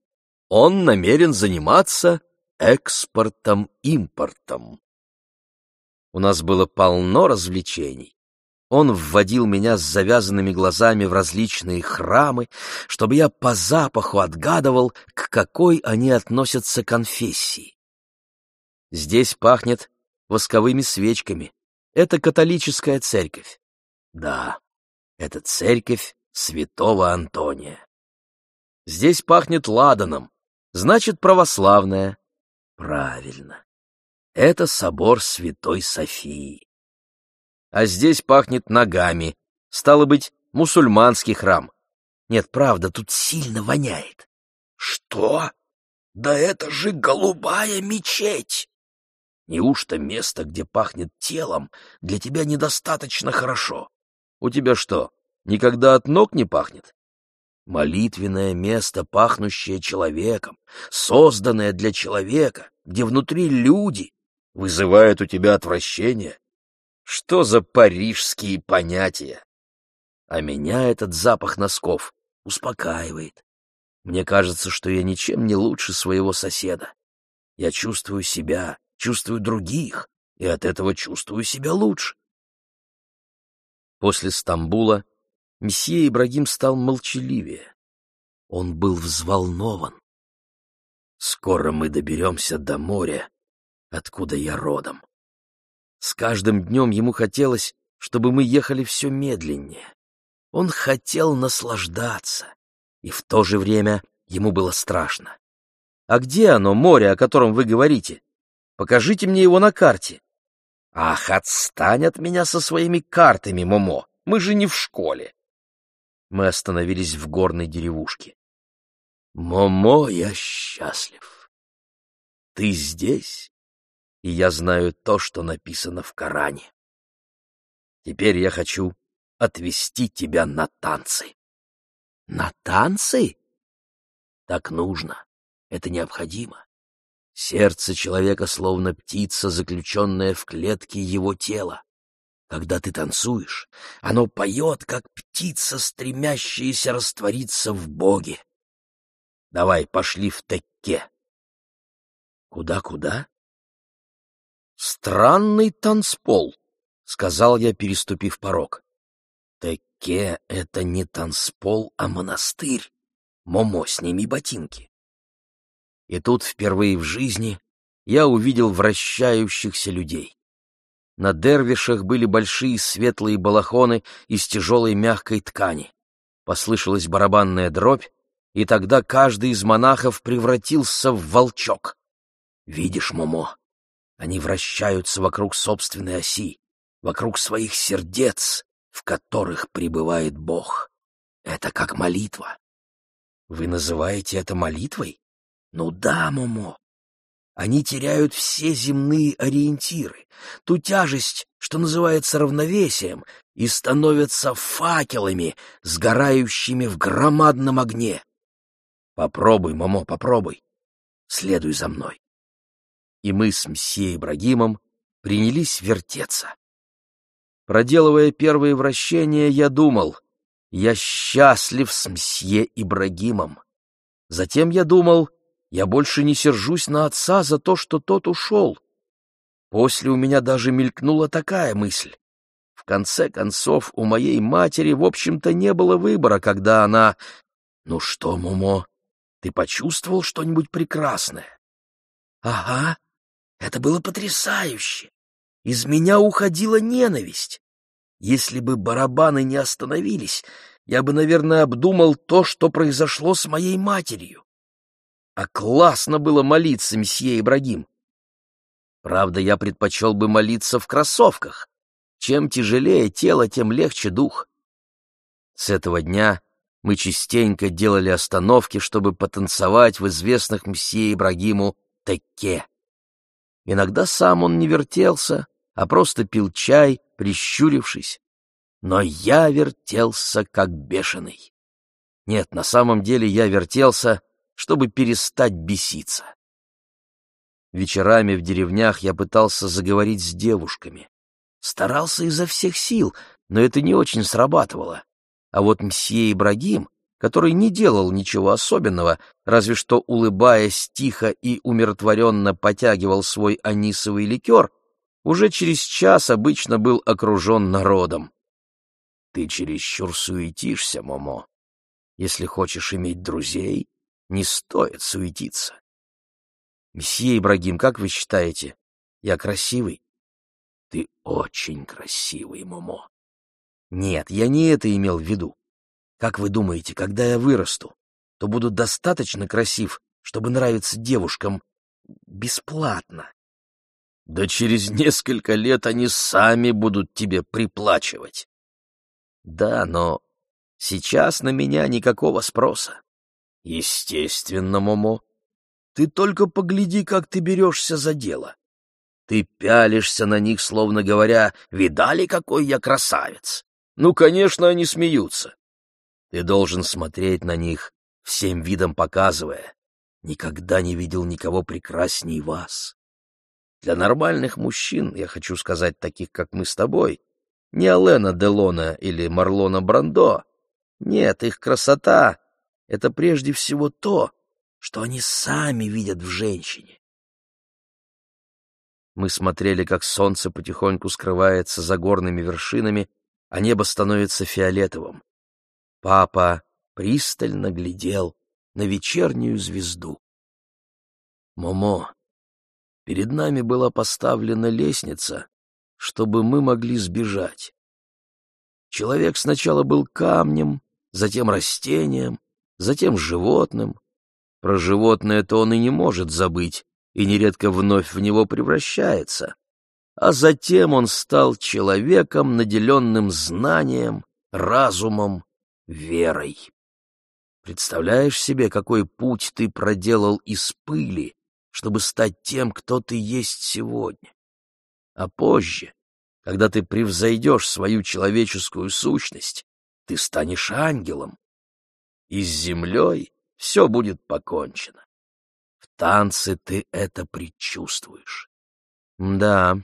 Speaker 1: Он намерен заниматься экспортом-импортом. У нас было полно развлечений. Он вводил меня с завязанными глазами в различные храмы, чтобы я по запаху отгадывал, к какой они относятся конфессии. Здесь пахнет восковыми свечками. Это католическая церковь. Да, это церковь святого Антония. Здесь пахнет ладаном, значит, православная. Правильно. Это собор Святой Софии а здесь пахнет ногами. Стало быть, мусульманский храм. Нет, правда, тут сильно воняет. Что? Да это же голубая мечеть! Неужто место, где пахнет телом, для тебя недостаточно хорошо? У тебя что, никогда от ног не пахнет? Молитвенное место, пахнущее человеком, созданное для человека, где внутри люди, вызывает у тебя отвращение, что за парижские понятия? А меня этот запах носков успокаивает. Мне кажется, что я ничем не лучше своего соседа. Я чувствую себя, чувствую других, и от этого чувствую себя лучше. После Стамбула месье Ибрагим стал молчаливее. Он был взволнован. Скоро мы доберемся до моря, откуда я родом. С каждым днем ему хотелось, чтобы мы ехали все медленнее. Он хотел наслаждаться, и в то же время ему было страшно. «А где оно, море, о котором вы говорите? Покажите мне его на карте». «Ах, отстань от меня со своими картами, Момо, мы же не в школе». Мы остановились в горной деревушке. «Момо, я счастлив. Ты здесь, и я знаю то, что написано в Коране. Теперь я хочу отвести тебя на танцы. На танцы? Так нужно. Это необходимо. Сердце человека словно птица, заключенная в клетке его тела. Когда ты танцуешь, оно поет, как птица, стремящаяся раствориться в Боге. Давай, пошли в Текке. Куда-куда? Странный танцпол. сказал я, переступив порог. Теке — это не танцпол, а монастырь. Момо, сними ботинки. И тут впервые в жизни я увидел вращающихся людей. На дервишах были большие светлые балахоны из тяжелой мягкой ткани. Послышалась барабанная дробь, и тогда каждый из монахов превратился в волчок. Видишь, Момо, они вращаются вокруг собственной оси, вокруг своих сердец, в которых пребывает Бог. Это как молитва. Вы называете это молитвой? Ну да, Момо. Они теряют все земные ориентиры, ту тяжесть, что называется равновесием, и становятся факелами, сгорающими в громадном огне. Попробуй, Момо, попробуй. Следуй за мной. И мы с мсье Ибрагимом принялись вертеться. Проделывая первые вращения, я думал, я счастлив с мсье Ибрагимом. Затем я думал, я больше не сержусь на отца за то, что тот ушел. После у меня даже мелькнула такая мысль. В конце концов, у моей матери, в общем-то, не было выбора, когда она... Ну что, Мумо, ты почувствовал что-нибудь прекрасное? Ага, это было потрясающе. Из меня уходила ненависть. Если бы барабаны не остановились, я бы, наверное, обдумал то, что произошло с моей матерью. А классно было молиться, месье Ибрагим. Правда, я предпочел бы молиться в кроссовках. Чем тяжелее тело, тем легче дух. С этого дня мы частенько делали остановки, чтобы потанцевать в известных мсье Ибрагиму Текке. Иногда сам он не вертелся, а просто пил чай, прищурившись. Но я вертелся как бешеный. Нет, на самом деле я вертелся, чтобы перестать беситься. Вечерами в деревнях я пытался заговорить с девушками. Старался изо всех сил, но это не очень срабатывало. А вот мсье Ибрагим, который не делал ничего особенного, разве что, улыбаясь тихо и умиротворенно потягивал свой анисовый ликер, уже через час обычно был окружен народом. Ты чересчур суетишься, Момо. Если хочешь иметь друзей, не стоит суетиться. Месье Ибрагим, как вы считаете, я красивый? Ты очень красивый, Момо. Нет, я не это имел в виду. Как вы думаете, когда я вырасту, то буду достаточно красив, чтобы нравиться девушкам бесплатно? Да через несколько лет они сами будут тебе приплачивать. Да, но сейчас на меня никакого спроса. Естественно, Момо. Ты только погляди, как ты берешься за дело. Ты пялишься на них, словно говоря, «Видали, какой я красавец?» Ну, конечно, они смеются. Ты должен смотреть на них, всем видом показывая. Никогда не видел никого прекрасней вас. Для нормальных мужчин, я хочу сказать, таких, как мы с тобой, не Алена Делона или Марлона Брандо. Нет, их красота — это прежде всего то, что они сами видят в женщине. Мы смотрели, как солнце потихоньку скрывается за горными вершинами, а небо становится фиолетовым. Папа пристально глядел на вечернюю звезду. Момо, перед нами была поставлена лестница, чтобы мы могли сбежать. Человек сначала был камнем, затем растением, затем животным. Про животное-то он и не может забыть, и нередко вновь в него превращается а затем он стал человеком, наделенным знанием, разумом, верой. Представляешь себе, какой путь ты проделал из пыли, чтобы стать тем, кто ты есть сегодня? А позже, когда ты превзойдешь свою человеческую сущность, ты станешь ангелом, и с землей все будет покончено. В танце ты это предчувствуешь. Да,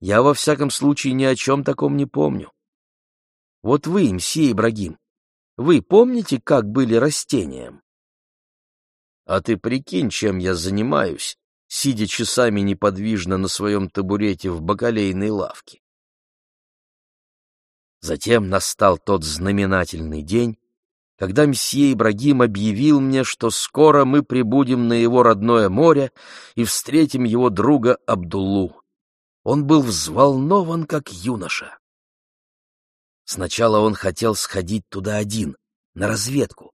Speaker 1: я во всяком случае ни о чем таком не помню. Вот вы, мсье Ибрагим, вы помните, как были растением? А ты прикинь, чем я занимаюсь, сидя часами неподвижно на своем табурете в бакалейной лавке. Затем настал тот знаменательный день, когда мсье Ибрагим объявил мне, что скоро мы прибудем на его родное море и встретим его друга Абдуллу. Он был взволнован, как юноша. Сначала он хотел сходить туда один, на разведку,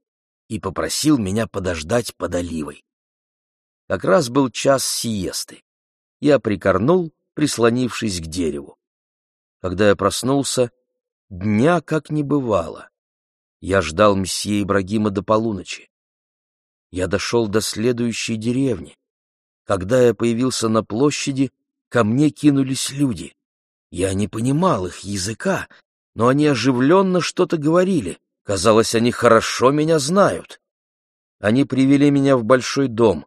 Speaker 1: и попросил меня подождать под оливой. Как раз был час сиесты. Я прикорнул, прислонившись к дереву. Когда я проснулся, дня как не бывало. Я ждал месье Ибрагима до полуночи. Я дошел до следующей деревни. Когда я появился на площади, ко мне кинулись люди. Я не понимал их языка, но они оживленно что-то говорили. Казалось, они хорошо меня знают. Они привели меня в большой дом.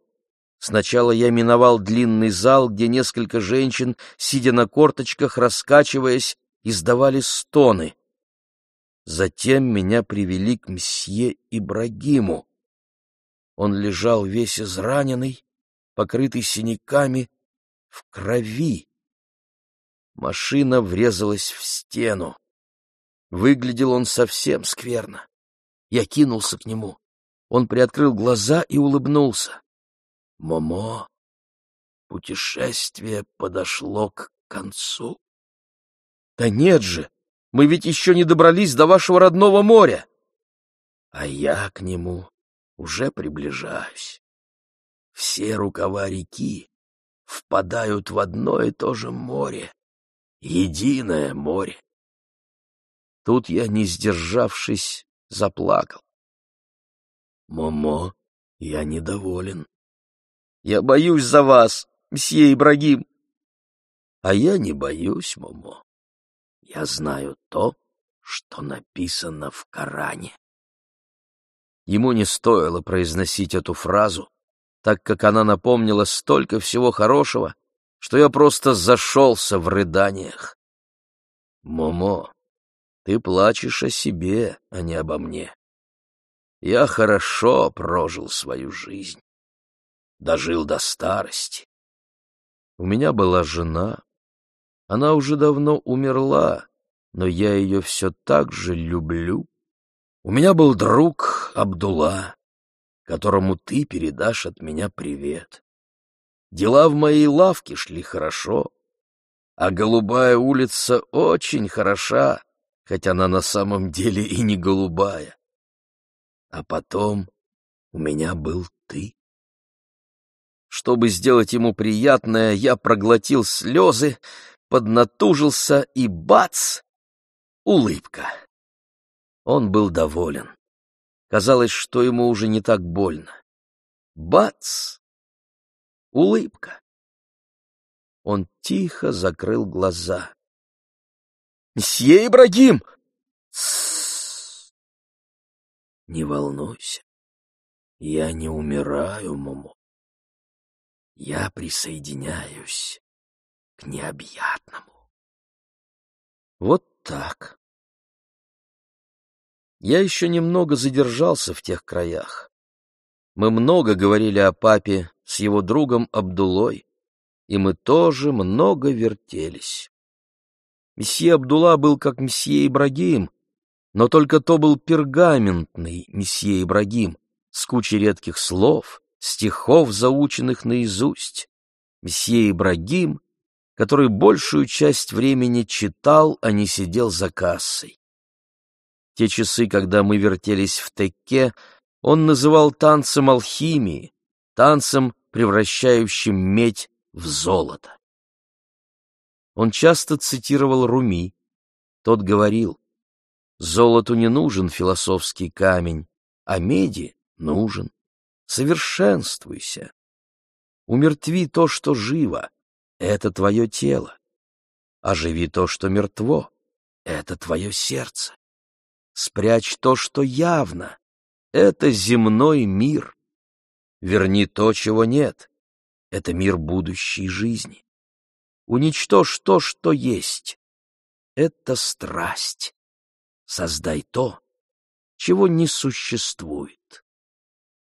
Speaker 1: Сначала я миновал длинный зал, где несколько женщин, сидя на корточках, раскачиваясь, издавали стоны. Затем меня привели к мсье Ибрагиму. Он лежал весь израненный, покрытый синяками, в крови. Машина врезалась в стену. Выглядел он совсем скверно. Я кинулся к нему. Он приоткрыл глаза и улыбнулся. — Момо, путешествие подошло к концу. — Да нет же, мы ведь еще не добрались до вашего родного моря. А я к нему уже приближаюсь. Все рукава реки впадают в одно и то же море, единое море. Тут я, не сдержавшись, заплакал. Момо, я недоволен. Я боюсь за вас, мсье Ибрагим. А я не боюсь, Момо. Я знаю то, что написано в Коране. Ему не стоило произносить эту фразу, так как она напомнила столько всего хорошего, что я просто зашелся в рыданиях. Момо, ты плачешь о себе, а не обо мне. Я хорошо прожил свою жизнь. Дожил до старости. У меня была жена, она уже давно умерла, но я ее все так же люблю. У меня был друг Абдулла, которому ты передашь от меня привет. Дела в моей лавке шли хорошо, а голубая улица очень хороша, хотя она на самом деле и не голубая. А потом у меня был ты. Чтобы сделать ему приятное, я проглотил слезы, поднатужился и бац! Улыбка. Он был доволен. Казалось, что ему уже не так больно. Бац! Улыбка. Он тихо закрыл глаза. «Мсье Ибрагим!» «Не волнуйся, я не умираю, Момо. Я присоединяюсь к необъятному. Вот так. Я еще немного задержался в тех краях. Мы много говорили о папе с его другом Абдулой, и мы тоже много вертелись. Месье Абдулла был как месье Ибрагим, но только то был пергаментный месье Ибрагим, с кучей редких слов, стихов, заученных наизусть. Месье Ибрагим который большую часть времени читал, а не сидел за кассой. Те часы, когда мы вертелись в Текке, он называл танцем алхимии, танцем, превращающим медь в золото. Он часто цитировал Руми. Тот говорил, «Золоту не нужен философский камень, а меди нужен. Совершенствуйся. Умертви то, что живо, это твое тело. Оживи то, что мертво. Это твое сердце. Спрячь то, что явно. Это земной мир. Верни то, чего нет. Это мир будущей жизни. Уничтожь то, что есть. Это страсть. Создай то, чего не существует.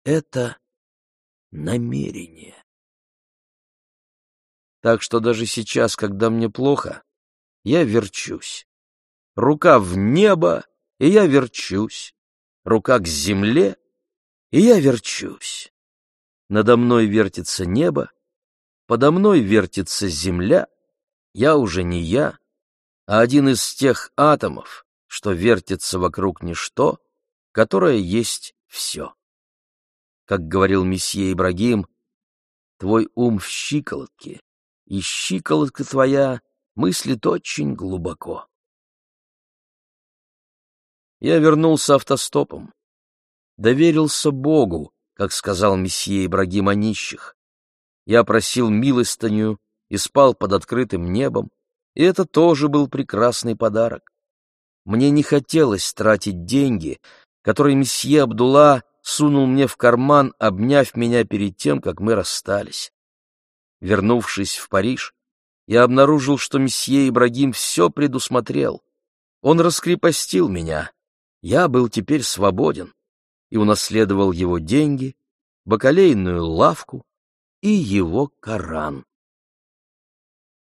Speaker 1: Это намерение. Так что даже сейчас, когда мне плохо, я верчусь. рука в небо, и я верчусь, рука к земле, и я верчусь. Надо мной вертится небо, подо мной вертится земля, я уже не я, а один из тех атомов, что вертится вокруг ничто, которое есть все. Как говорил месье Ибрагим, твой ум в щиколотке, и щиколотка твоя мыслит очень глубоко. Я вернулся автостопом, доверился Богу, как сказал месье Ибрагим о нищих. Я просил милостыню и спал под открытым небом, и это тоже был прекрасный подарок. Мне не хотелось тратить деньги, которые месье Абдулла сунул мне в карман, обняв меня перед тем, как мы расстались. Вернувшись в Париж, я обнаружил, что месье Ибрагим все предусмотрел. Он раскрепостил меня. Я был теперь свободен и унаследовал его деньги, бакалейную лавку и его Коран.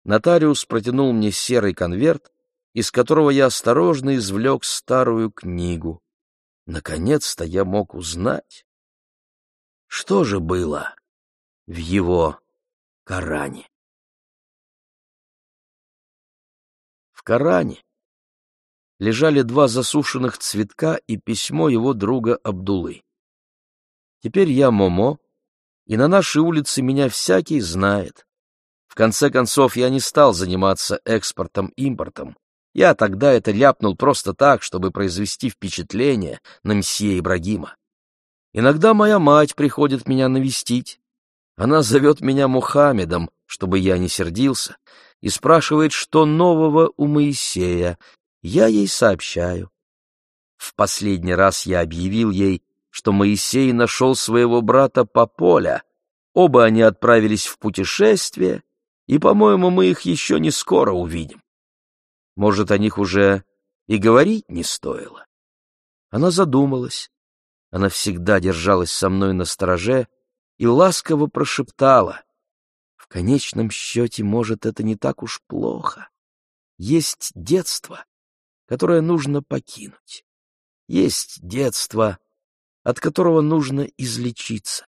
Speaker 1: Нотариус протянул мне серый конверт, из которого я осторожно извлек старую книгу. Наконец-то я мог узнать, что же было в его Коране. В Коране лежали два засушенных цветка и письмо его друга Абдулы. Теперь я Момо, и на нашей улице меня всякий знает. В конце концов, я не стал заниматься экспортом-импортом. Я тогда это ляпнул просто так, чтобы произвести впечатление на мсье Ибрагима. Иногда моя мать приходит меня навестить. Она зовет меня Мухаммедом, чтобы я не сердился, и спрашивает, что нового у Моисея. Я ей сообщаю. В последний раз я объявил ей, что Моисей нашел своего брата Пополя. Оба они отправились в путешествие, и, по-моему, мы их еще не скоро увидим. Может, о них уже и говорить не стоило. Она задумалась. Она всегда держалась со мной на стороже и ласково прошептала. В конечном счете, может, это не так уж плохо. Есть детство, которое нужно покинуть. Есть детство, от которого нужно излечиться.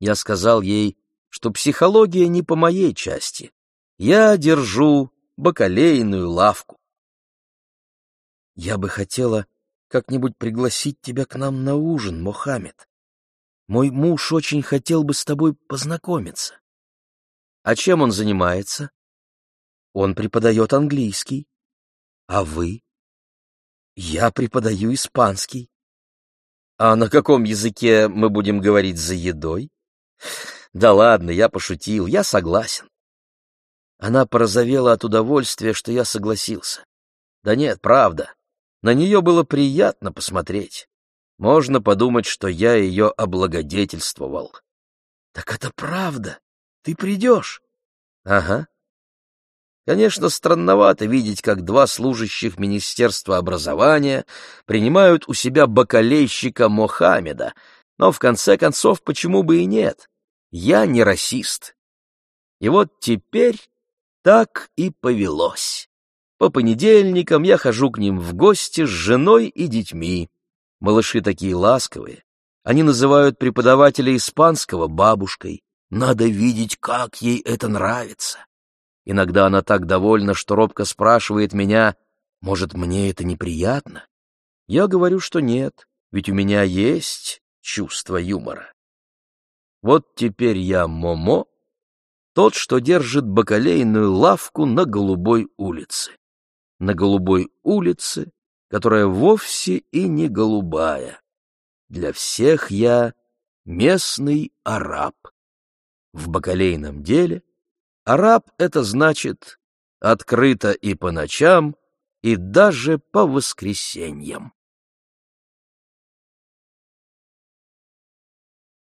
Speaker 1: Я сказал ей, что психология не по моей части. Я держу бакалейную лавку. Я бы хотела как-нибудь пригласить тебя к нам на ужин, Мохаммед. Мой муж очень хотел бы с тобой познакомиться. А чем он занимается? Он преподает английский. А вы? Я преподаю испанский. А на каком языке мы будем говорить за едой? Да ладно, я пошутил, я согласен. Она порозовела от удовольствия, что я согласился. Да нет, правда. На нее было приятно посмотреть. Можно подумать, что я ее облагодетельствовал. Так это правда. Ты придешь? Ага. Конечно, странновато видеть, как два служащих Министерства образования принимают у себя бакалейщика Мохаммеда, но в конце концов почему бы и нет? Я не расист. И вот теперь так и повелось. По понедельникам я хожу к ним в гости с женой и детьми. Малыши такие ласковые. Они называют преподавателя испанского бабушкой. Надо видеть, как ей это нравится. Иногда она так довольна, что робко спрашивает меня, может, мне это неприятно? Я говорю, что нет, ведь у меня есть чувство юмора. Вот теперь я Момо, тот, что держит бакалейную лавку на Голубой улице. На Голубой улице, которая вовсе и не голубая. Для всех я местный араб. В бакалейном деле араб — это значит открыто и по ночам, и даже по воскресеньям.